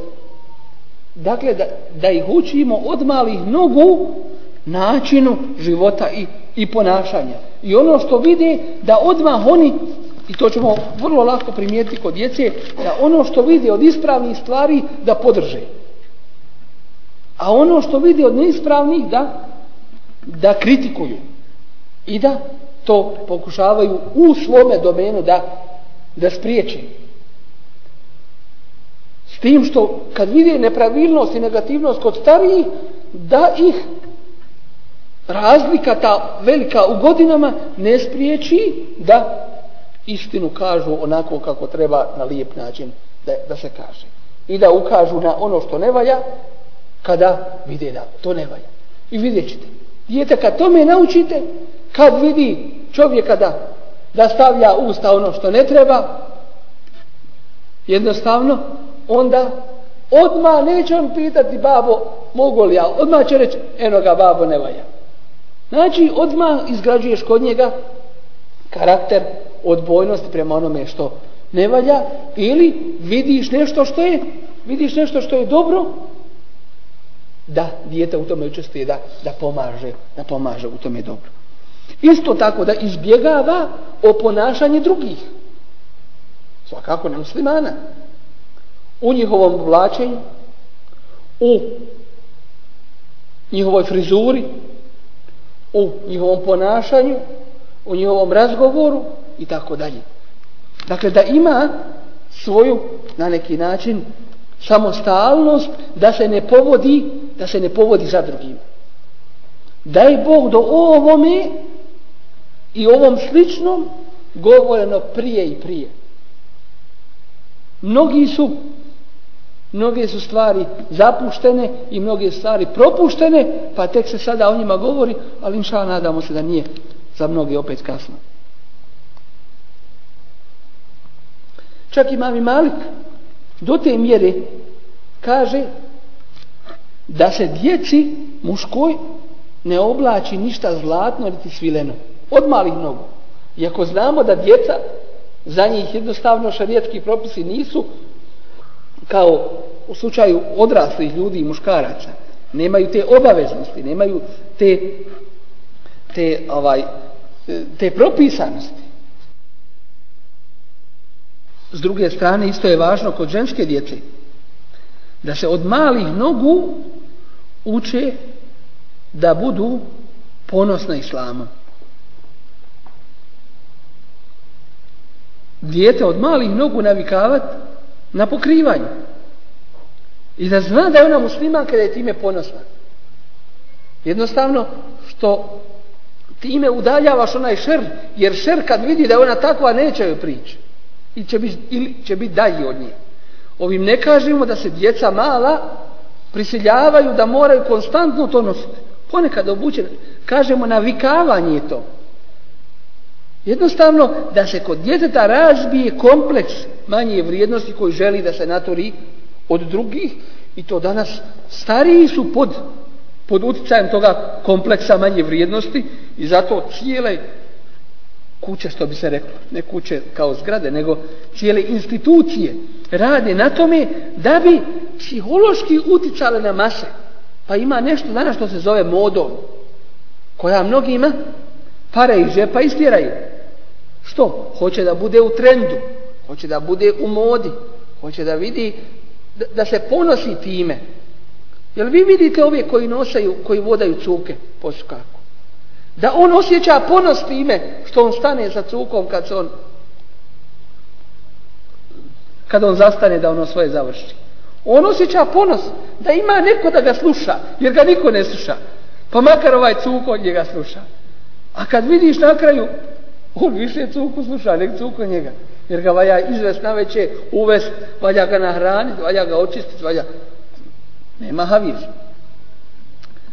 Dakle, da, da ih učimo od malih nogu načinu života i, i ponašanja. I ono što vide, da odmah oni, i to ćemo vrlo lako primijetiti kod djece, da ono što vide od ispravnih stvari da podrže. A ono što vide od neispravnih da, da kritikuju. I da to pokušavaju u svome domenu da, da spriječi. Tim što kad vide nepravilnost i negativnost kod starijih, da ih razlika ta velika u godinama ne spriječi da istinu kažu onako kako treba na lijep način da, da se kaže. I da ukažu na ono što ne valja kada vide da to ne valja. I vidjet ćete. Dijete kad tome naučite, kad vidi čovjeka da, da stavlja usta ono što ne treba, jednostavno, onda odmah neće on pitati babo mogu li ja, odmah će reći eno ga babo ne valja. Znači odmah izgrađuješ kod njega karakter odbojnosti prema onome što ne valja ili vidiš nešto što je vidiš nešto što je dobro da dijete u tome učestvuje da, da pomaže da pomaže u tome dobro isto tako da izbjegava oponašanje drugih. Svakako nemuslimana u njihovom vlačenju u njihovoj frizuri u njihovom ponašanju u njihovom razgovoru i tako dalje. Dakle da ima svoju na neki način samostalnost da se ne povodi da se ne povodi za drugim daj Bog do ovome i ovom sličnom govoreno prije i prije. Mnogi su mnoge su stvari zapuštene i mnoge stvari propuštene pa tek se sada o njima govori ali inša nadamo se da nije za mnoge opet kasno. Čak i Malik do te mjere kaže da se djeci muškoj ne oblači ništa zlatno niti svileno. Od malih nogu. Iako znamo da djeca za njih jednostavno šarijetski propisi nisu kao u slučaju odraslih ljudi i muškaraca nemaju te obaveznosti nemaju te te ovaj te propisanosti. S druge strane isto je važno kod ženske djece da se od malih nogu uče da budu ponosna islamu dijete od malih nogu navikavati na pokrivanje. I da zna da je ona muslima kada je time ponosna. Jednostavno što time udaljavaš onaj šer jer šer kad vidi da je ona takva neće joj prići. I će biti, ili će biti dalji od nje. Ovim ne kažemo da se djeca mala prisiljavaju da moraju konstantno to nositi. Ponekad obučene kažemo navikavanje je to Jednostavno da se kod djeteta razbije kompleks manje vrijednosti koji želi da se natori od drugih i to danas stariji su pod, pod utjecajem toga kompleksa manje vrijednosti i zato cijele kuće, što bi se reklo, ne kuće kao zgrade, nego cijele institucije rade na tome da bi psihološki uticale na mase. Pa ima nešto danas što se zove modom, koja mnogima pare iz žepa istjeraju. Što? Hoće da bude u trendu, hoće da bude u modi, hoće da vidi, da, da se ponosi time. Jel vi vidite ove koji nosaju, koji vodaju cuke po skaku? Da on osjeća ponos time što on stane sa cukom kad se on kad on zastane da ono svoje završi. On osjeća ponos da ima neko da ga sluša, jer ga niko ne sluša. Pa makar ovaj cuk od njega sluša. A kad vidiš na kraju on više cuku sluša, nek cuku njega. Jer ga valja izvest na veće, uvest, valja ga nahraniti, valja ga očistiti, valja... Nema haviz.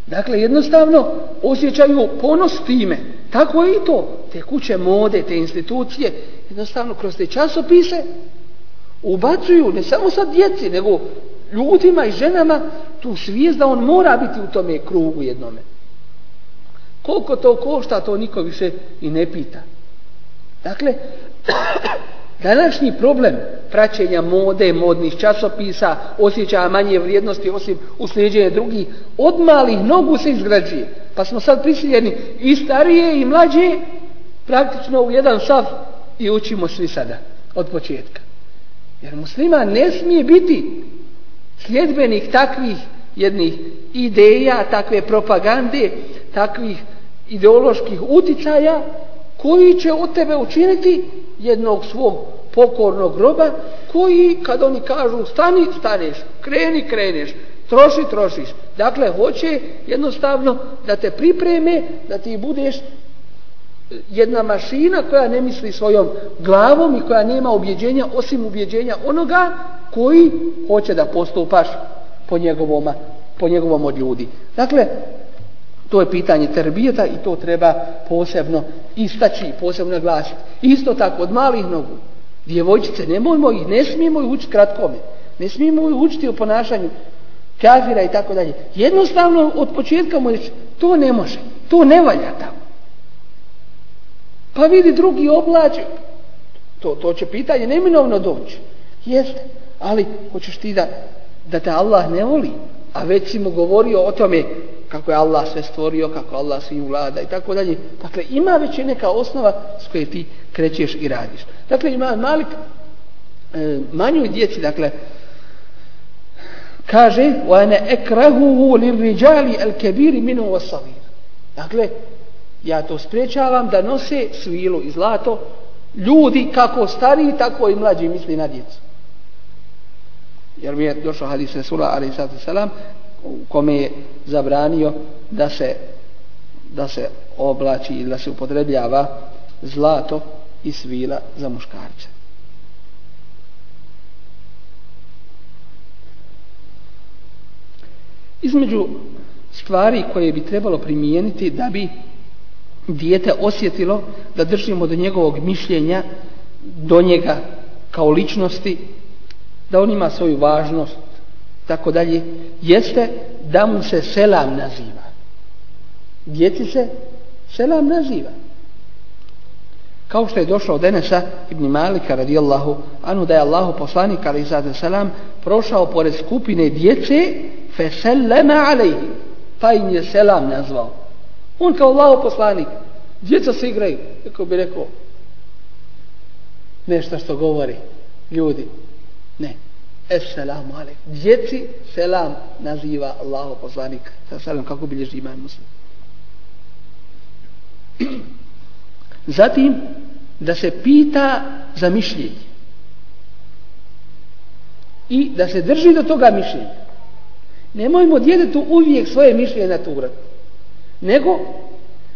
Dakle, jednostavno osjećaju ponos time. Tako je i to. Te kuće mode, te institucije, jednostavno kroz te časopise ubacuju ne samo sad djeci, nego ljudima i ženama tu svijest da on mora biti u tome krugu jednome. Koliko to košta, to niko više i ne pita. Dakle, današnji problem praćenja mode, modnih časopisa, osjećaja manje vrijednosti osim uslijeđenja drugih, od malih nogu se izgrađuje. Pa smo sad prisiljeni i starije i mlađe praktično u jedan sav i učimo svi sada od početka. Jer muslima ne smije biti sljedbenih takvih jednih ideja, takve propagande, takvih ideoloških uticaja koji će od tebe učiniti jednog svog pokornog groba koji kad oni kažu stani, staneš, kreni, kreneš, troši, trošiš. Dakle, hoće jednostavno da te pripreme, da ti budeš jedna mašina koja ne misli svojom glavom i koja nema ubjeđenja osim ubjeđenja onoga koji hoće da postupaš po njegovom, po njegovom od ljudi. Dakle, to je pitanje terbijeta i to treba posebno istaći, posebno naglasiti. Isto tako, od malih nogu, djevojčice, nemojmo ih, ne smijemo ih učiti kratkome. Ne smijemo ih učiti o ponašanju kafira i tako dalje. Jednostavno, od početka mu reći, to ne može, to ne valja tamo. Pa vidi drugi oblači. To, to će pitanje neminovno doći. Jeste, ali hoćeš ti da, da te Allah ne voli, a već si mu govorio o tome kako je Allah sve stvorio, kako Allah svim vlada i tako dalje. Dakle, ima već neka osnova s koje ti krećeš i radiš. Dakle, ima Malik e, manjoj djeci, dakle, kaže وَأَنَا أَكْرَهُهُ لِلْرِجَالِ الْكَبِيرِ مِنُهُ وَصَغِيرِ Dakle, ja to spriječavam da nose svilu i zlato ljudi kako stariji, tako i mlađi misli na djecu. Jer mi je došao hadis Resula ali salam u kome je zabranio da se da se oblači ili da se upotrebljava zlato i svila za muškarce. Između stvari koje bi trebalo primijeniti da bi dijete osjetilo da držimo do njegovog mišljenja, do njega kao ličnosti, da on ima svoju važnost, tako dalje, jeste da mu se selam naziva. Djeci se selam naziva. Kao što je došlo od Enesa ibn Malika radijallahu anu da je Allahu poslanik ali selam prošao pored skupine djece fe selema alejhi pa im je selam nazvao. On kao Allahu poslanik djeca se igraju. Kako bi rekao nešto što govori ljudi. Ne. Esselamu alaikum. Djeci selam naziva Allahu poslanik. Selam kako bilježi imam muslim. Zatim, da se pita za mišljenje. I da se drži do toga mišljenja. Nemojmo djetetu uvijek svoje mišljenje naturati. Nego,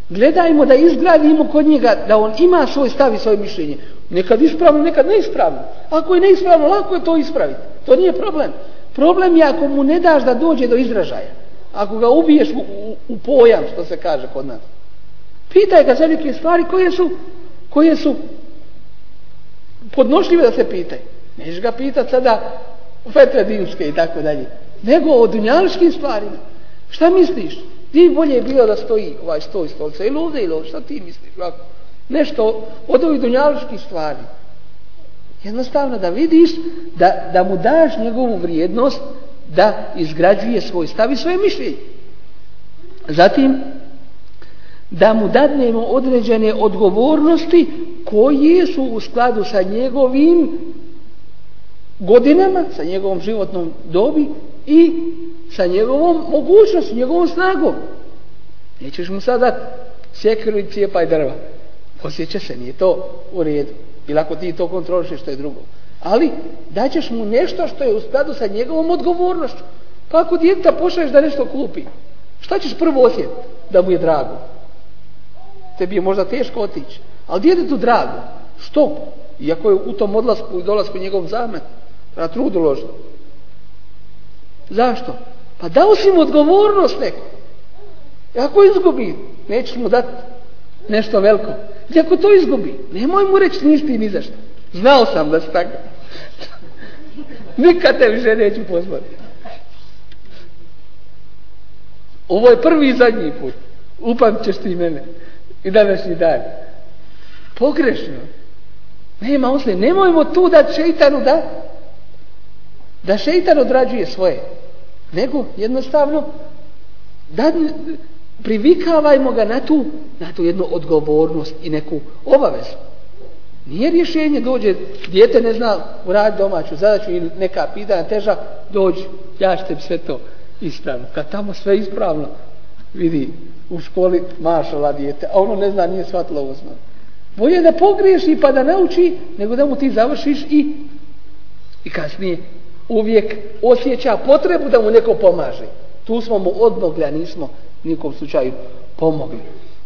gledajmo da izgradimo kod njega, da on ima svoj stav i svoje mišljenje. Nekad ispravno, nekad neispravno. Ako je neispravno, lako je to ispraviti. To nije problem. Problem je ako mu ne daš da dođe do izražaja. Ako ga ubiješ u, u, u pojam, što se kaže kod nas. Pitaj ga za neke stvari koje su, koje su podnošljive da se pitaju. Neš ga pitat sada fetredinske i tako dalje. Nego o dunjališkim stvarima. Šta misliš? Ti bolje je bilo da stoji ovaj stoj stolca ili ovdje ili ovdje. Šta ti misliš? Ovako. Nešto od ovih dunjaliških stvari. Jednostavno da vidiš da, da mu daš njegovu vrijednost da izgrađuje svoj stav i svoje mišljenje. Zatim, da mu dadnemo određene odgovornosti koje su u skladu sa njegovim godinama, sa njegovom životnom dobi i sa njegovom mogućnosti, njegovom snagom. Nećeš mu sada sjekiru i cijepaj drva. Osjeća se, nije to u redu. Ili ako ti to kontroliš, što je drugo. Ali daćeš mu nešto što je u skladu sa njegovom odgovornošću. Pa ako djeta pošalješ da nešto kupi, šta ćeš prvo osjetiti? Da mu je drago. Tebi je možda teško otići. Ali djetetu drago. Što? Iako je u tom odlasku i dolasku njegov zamet. Treba trud. Zašto? Pa dao si mu odgovornost neku. ako izgubi, nećeš mu dati nešto veliko. I ako to izgubi, nemoj mu reći nisi ti ni zašto. Znao sam da si tako. Nikad te više neću pozvati. Ovo je prvi i zadnji put. Upam ćeš ti mene. I današnji dan. Pogrešno. Nema osle. Nemojmo tu da šeitanu da da šeitan odrađuje svoje. Nego jednostavno da privikavajmo ga na tu, na tu jednu odgovornost i neku obavezu. Nije rješenje dođe, dijete ne zna uraditi domaću zadaću ili neka pitanja teža, dođi, ja ću sve to ispravno. Kad tamo sve ispravno vidi u školi mašala dijete, a ono ne zna, nije shvatilo ovo zna. Bolje da pogriješi pa da nauči, nego da mu ti završiš i i kasnije uvijek osjeća potrebu da mu neko pomaže. Tu smo mu odmogli, a nismo nikom slučaju pomogli.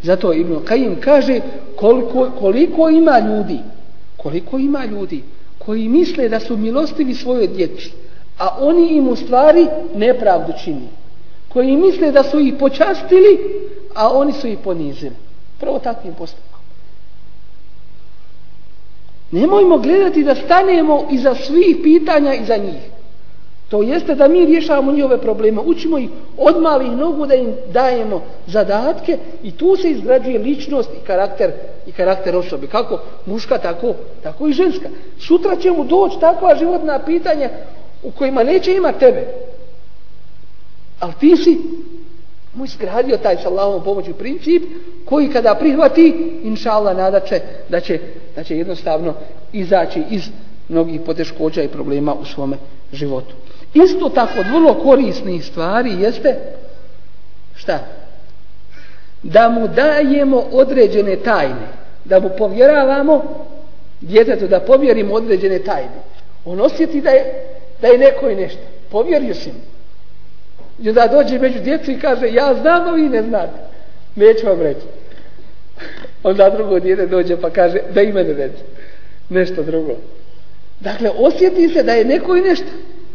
Zato Ibn Kajim kaže koliko, koliko ima ljudi, koliko ima ljudi koji misle da su milostivi svojoj djeci, a oni im u stvari nepravdu čini. Koji misle da su ih počastili, a oni su ih ponizili. Prvo takvim postupkom. Nemojmo gledati da stanemo iza svih pitanja iza njih. To jeste da mi rješavamo njihove probleme, učimo ih od malih nogu da im dajemo zadatke i tu se izgrađuje ličnost i karakter i karakter osobe. Kako muška, tako, tako i ženska. Sutra će mu doći takva životna pitanja u kojima neće imati tebe. Ali ti si mu izgradio taj sa Allahom pomoću princip koji kada prihvati, inša Allah, nada će da, će da će jednostavno izaći iz mnogih poteškoća i problema u svome životu. Isto tako od vrlo korisnih stvari jeste šta? Da mu dajemo određene tajne. Da mu povjeravamo djetetu da povjerimo određene tajne. On osjeti da je, da je neko i nešto. Povjerio si mu. I onda dođe među djecu i kaže ja znam, a vi ne znate. Neću vam reći. Onda drugo djete dođe pa kaže da i mene reći. Nešto drugo. Dakle, osjeti se da je neko i nešto.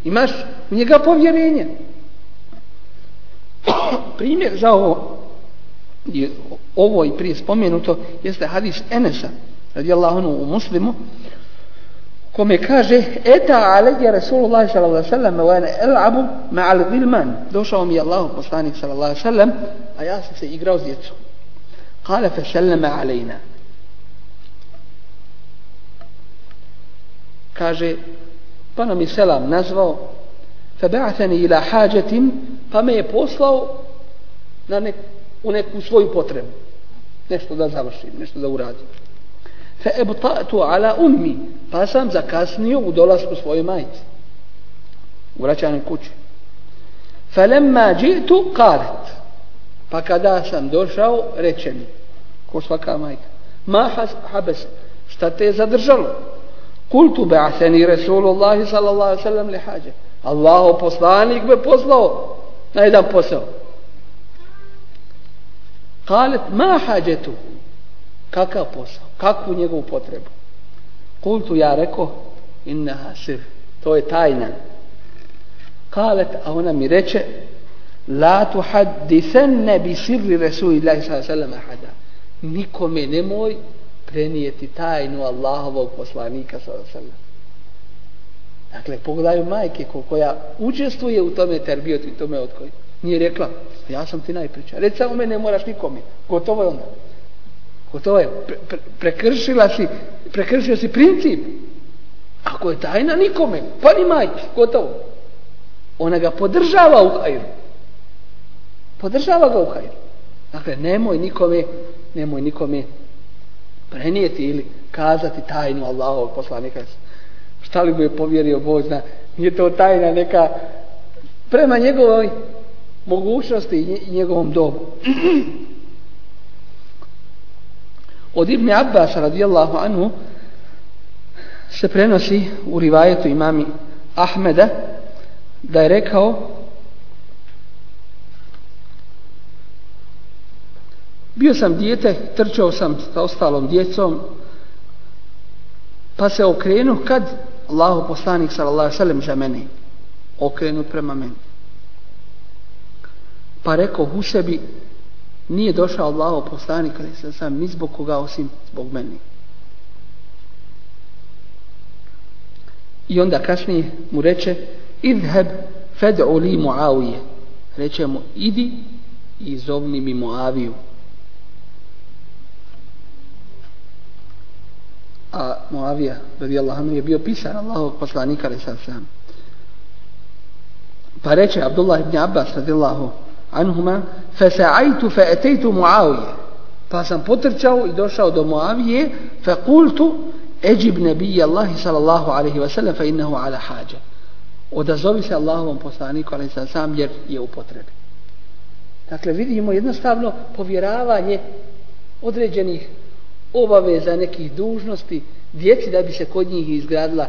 Imaš u njega povjerenje. Primjer za ovo, ovo i prije spomenuto, jeste hadis Enesa, radijallahu anhu u muslimu, kome kaže Eta alejja Rasulullah sallallahu alaihi sallam wa ana el'abu ma'al gilman. Došao mi je Allah poslanik sallallahu alaihi sallam, a ja sam se igrao s djecom. Fe sallama alejna. Kaže, pa nam je selam nazvao فبعثني ila hađetim pa me je poslao na nek, u neku svoju potrebu nešto da završim, nešto da uradim fa ebta'tu ala ummi pa sam zakasnio u dolasku svoje majice u vraćanju kući fa lemma jitu qalat pa kada sam došao reče mi ko svaka majka ma habes šta te je zadržalo Kultu ba'athani rasulullahi sallallahu alaihi sallam li hađe Allaho poslanik me poslao na jedan posao. Kalet ma hađetu. Kakav posao? Kakvu njegovu potrebu? Kultu ja rekao innaha sir. To je tajna. Kalet, a ona mi reče la tu haddisenne bi sirri Resulillahi sallam ahada. Nikome nemoj prenijeti tajnu Allahovog poslanika sallam. Dakle, pogledaju majke koja učestvuje u tome terbijot i tome odkoju. Nije rekla, ja sam ti najpriča. Reci samo mene, ne moraš nikome. Gotovo je onda. Gotovo je. Pre, pre, prekršila si, prekršila si princip. Ako je tajna, nikome. Pa ni majke. Gotovo. Ona ga podržava u hajru. Podržava ga u hajru. Dakle, nemoj nikome, nemoj nikome prenijeti ili kazati tajnu Allahovog poslanika Šta li mu je povjerio Bog zna? Nije to tajna neka prema njegovoj mogućnosti i njegovom dobu. Od Ibn Abbas radijallahu anhu se prenosi u rivajetu imami Ahmeda da je rekao bio sam dijete, trčao sam sa ostalom djecom pa se okrenu kad Allahu poslanik sallallahu sallam za mene okrenut prema meni. Pa rekao u sebi nije došao Allahov poslanik ali sam sam ni zbog koga osim zbog meni. I onda kasnije mu reče idheb fed'u li Muavije. Reče mu idi i zovni mi Muaviju. A Muavija radijallahu anhu je bio pisan Allahovog poslanika ali sam sam. Pa reče Abdullah ibn Abbas radijallahu anhuma fasa'aitu fa'ataitu Muavije. Pa sam potrčao i došao do Muavije qultu eđib nebija Allahi sallallahu alaihi wasallam innahu ala hađa. Odazovi se Allahovom poslaniku alaihi sallam jer je u potrebi. Dakle, vidimo jednostavno povjeravanje određenih obaveza nekih dužnosti djeci da bi se kod njih izgradila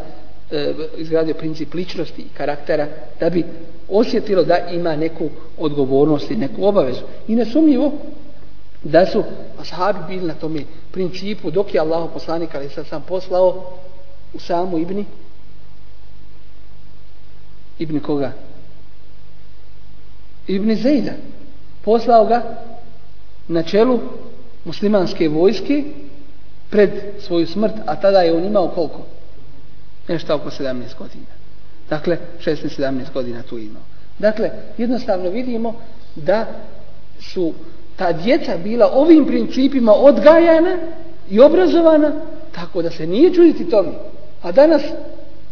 e, izgradio princip ličnosti i karaktera da bi osjetilo da ima neku odgovornost i neku obavezu. I nesumnjivo da su ashabi bili na tome principu dok je Allah poslanik ali sad sam poslao u samu Ibni Ibni koga? Ibni Zejda poslao ga na čelu muslimanske vojske pred svoju smrt, a tada je on imao koliko? Nešto oko 17 godina. Dakle, 16-17 godina tu imao. Dakle, jednostavno vidimo da su ta djeca bila ovim principima odgajana i obrazovana, tako da se nije čuditi tome. A danas,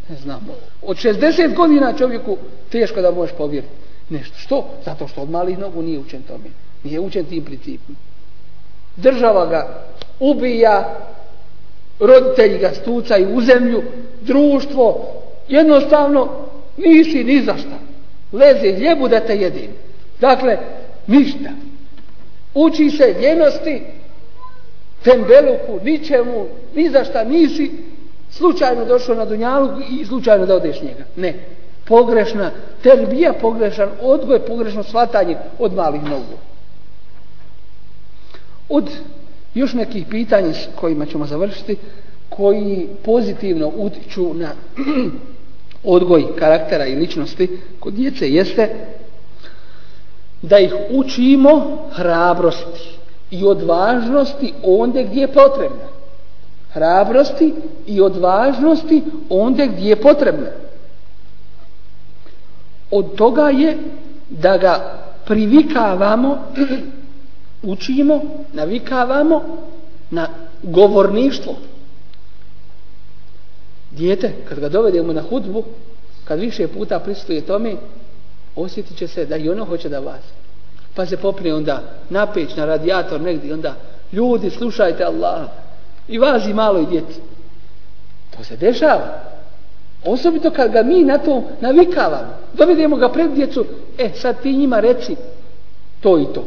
ne znamo, od 60 godina čovjeku teško da možeš povjeriti nešto. Što? Zato što od malih nogu nije učen tome. Nije učen tim principima. Država ga ubija, roditelji ga stucaju u zemlju, društvo, jednostavno nisi ni za šta. Leze ljebu da te. Dakle, ništa. Uči se ljenosti, tembeluku, ničemu, ni za šta nisi slučajno došao na Dunjalu i slučajno da odeš njega. Ne. Pogrešna terbija, pogrešan odgoj, pogrešno shvatanje od malih nogu. Od još nekih pitanja s kojima ćemo završiti, koji pozitivno utiču na odgoj karaktera i ličnosti kod djece jeste da ih učimo hrabrosti i odvažnosti onde gdje je potrebna. Hrabrosti i odvažnosti onde gdje je potrebna. Od toga je da ga privikavamo, učimo, navikavamo na govorništvo. Dijete, kad ga dovedemo na hudbu, kad više puta pristuje tome, osjetit će se da i ono hoće da vas. Pa se popne onda napeć na radijator negdje, onda ljudi slušajte Allah i vazi malo i djeci. To se dešava. Osobito kad ga mi na to navikavamo. Dovedemo ga pred djecu, e sad ti njima reci to i to.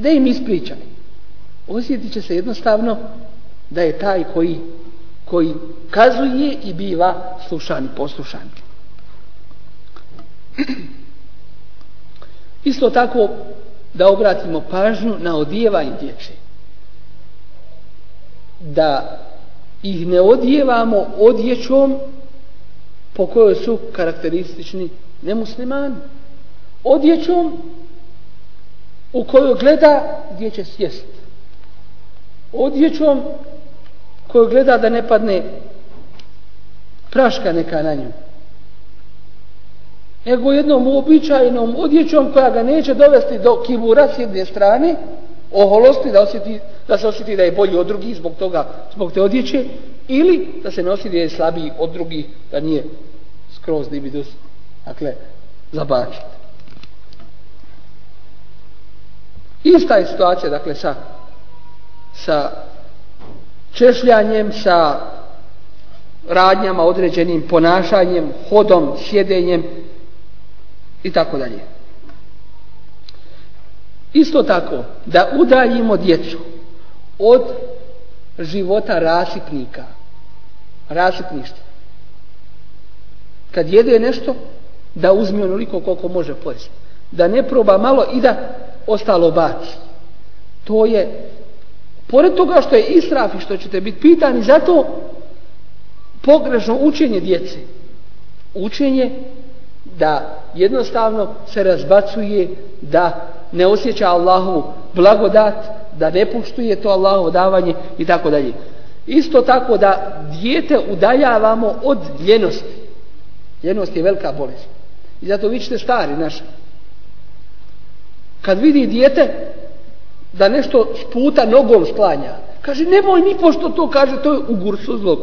Da im ispričaj. Osjetit će se jednostavno da je taj koji, koji kazuje i biva slušan i poslušan. Isto tako da obratimo pažnju na odijevanje dječe. Da ih ne odijevamo odjećom po kojoj su karakteristični nemuslimani. Odjećom u kojoj gleda gdje će sjest. Odjećom koju gleda da ne padne praška neka na nju nego jednom uobičajenom odjećom koja ga neće dovesti do kibura s jedne strane, oholosti, da, osjeti, da se osjeti da je bolji od drugih zbog toga, zbog te odjeće, ili da se nosi da je slabiji od drugih, da nije skroz dibidus, dakle, zabačiti. Ista je situacija, dakle, sa, sa češljanjem, sa radnjama, određenim ponašanjem, hodom, sjedenjem, i tako dalje. Isto tako, da udaljimo djecu od života rasipnika, rasipništva. Kad jede nešto, da uzme onoliko koliko može pojesti. Da ne proba malo i da ostalo baci. To je, pored toga što je israf i što ćete biti pitani, zato pogrešno učenje djece. Učenje da jednostavno se razbacuje da ne osjeća Allahovu blagodat, da ne puštuje to Allahovo davanje i tako dalje. Isto tako da dijete udaljavamo od ljenosti. Ljenost je velika bolest. I zato vi ćete stari naši. Kad vidi dijete da nešto s puta nogom sklanja, kaže nemoj ni pošto to, kaže to je ugursuzlog.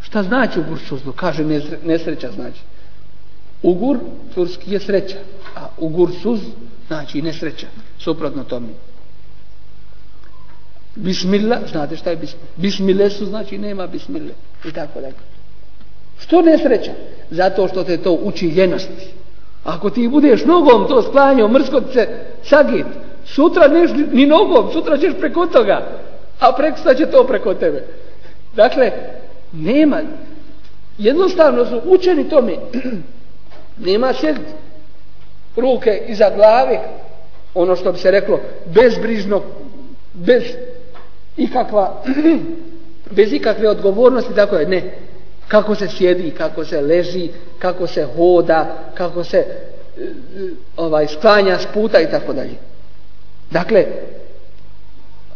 Šta znači ugursuzlog? Kaže nesreća znači. Ugur, turski je sreća, a ugursuz znači nesreća. Suprotno tome. Bismillah, znate šta je bismillah? Bismillah su znači nema bismillah. I tako dalje. Što nesreća? Zato što te to uči ljenosti. Ako ti budeš nogom to sklanjao, mrskot se sagit, sutra neš ni nogom, sutra ćeš preko toga, a preko će to preko tebe. Dakle, nema. Jednostavno su učeni tome. nema sjediti ruke iza glave, ono što bi se reklo, bezbrižno, bez ikakva, bez ikakve odgovornosti, tako je, ne. Kako se sjedi, kako se leži, kako se hoda, kako se e, ovaj sklanja s puta i tako dalje. Dakle,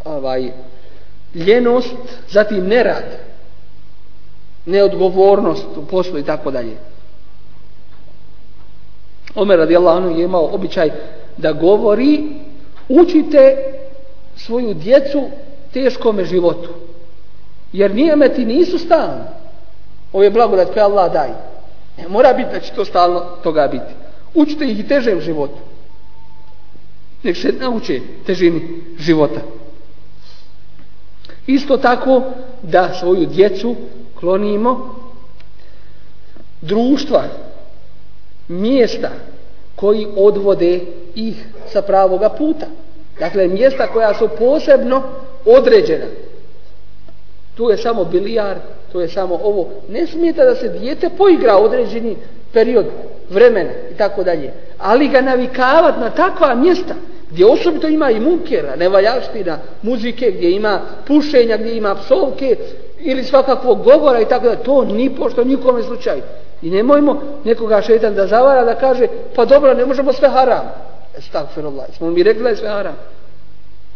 ovaj, ljenost, zatim nerad, neodgovornost u poslu i tako dalje. Omer radijallahu anhu je imao običaj da govori učite svoju djecu teškome životu. Jer nijemeti nisu stalni. Ovo je blagodat koje Allah daje. Ne mora biti da će to stalno toga biti. Učite ih i težem životu. Nek se nauče težini života. Isto tako da svoju djecu klonimo društva, mjesta koji odvode ih sa pravoga puta. Dakle, mjesta koja su posebno određena. Tu je samo bilijar, tu je samo ovo. Ne smijete da se dijete poigra određeni period vremena i tako dalje. Ali ga navikavati na takva mjesta gdje osobito ima i munkera, nevaljaština, muzike, gdje ima pušenja, gdje ima psovke ili svakakvog govora i tako da to ni pošto nikome slučaju. I nemojmo nekoga šetan da zavara da kaže pa dobro ne možemo sve haram. Estagfirullah. Smo mi rekli da je sve haram.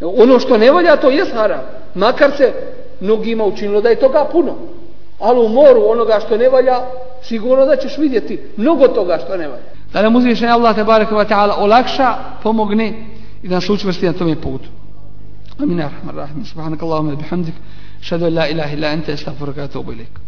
Ono što ne valja to je haram. Makar se mnogima učinilo da je toga puno. Ali u moru onoga što ne valja sigurno da ćeš vidjeti mnogo toga što ne valja. Da nam uzvišenje Allah te baraka wa ta'ala olakša, pomogne i da nas učvrsti na tome putu. Amin. Rahman Rahim. Subhanakallahumma bihamdik. Šadu la ilaha illa. Estagfiruka. Atubu ilik.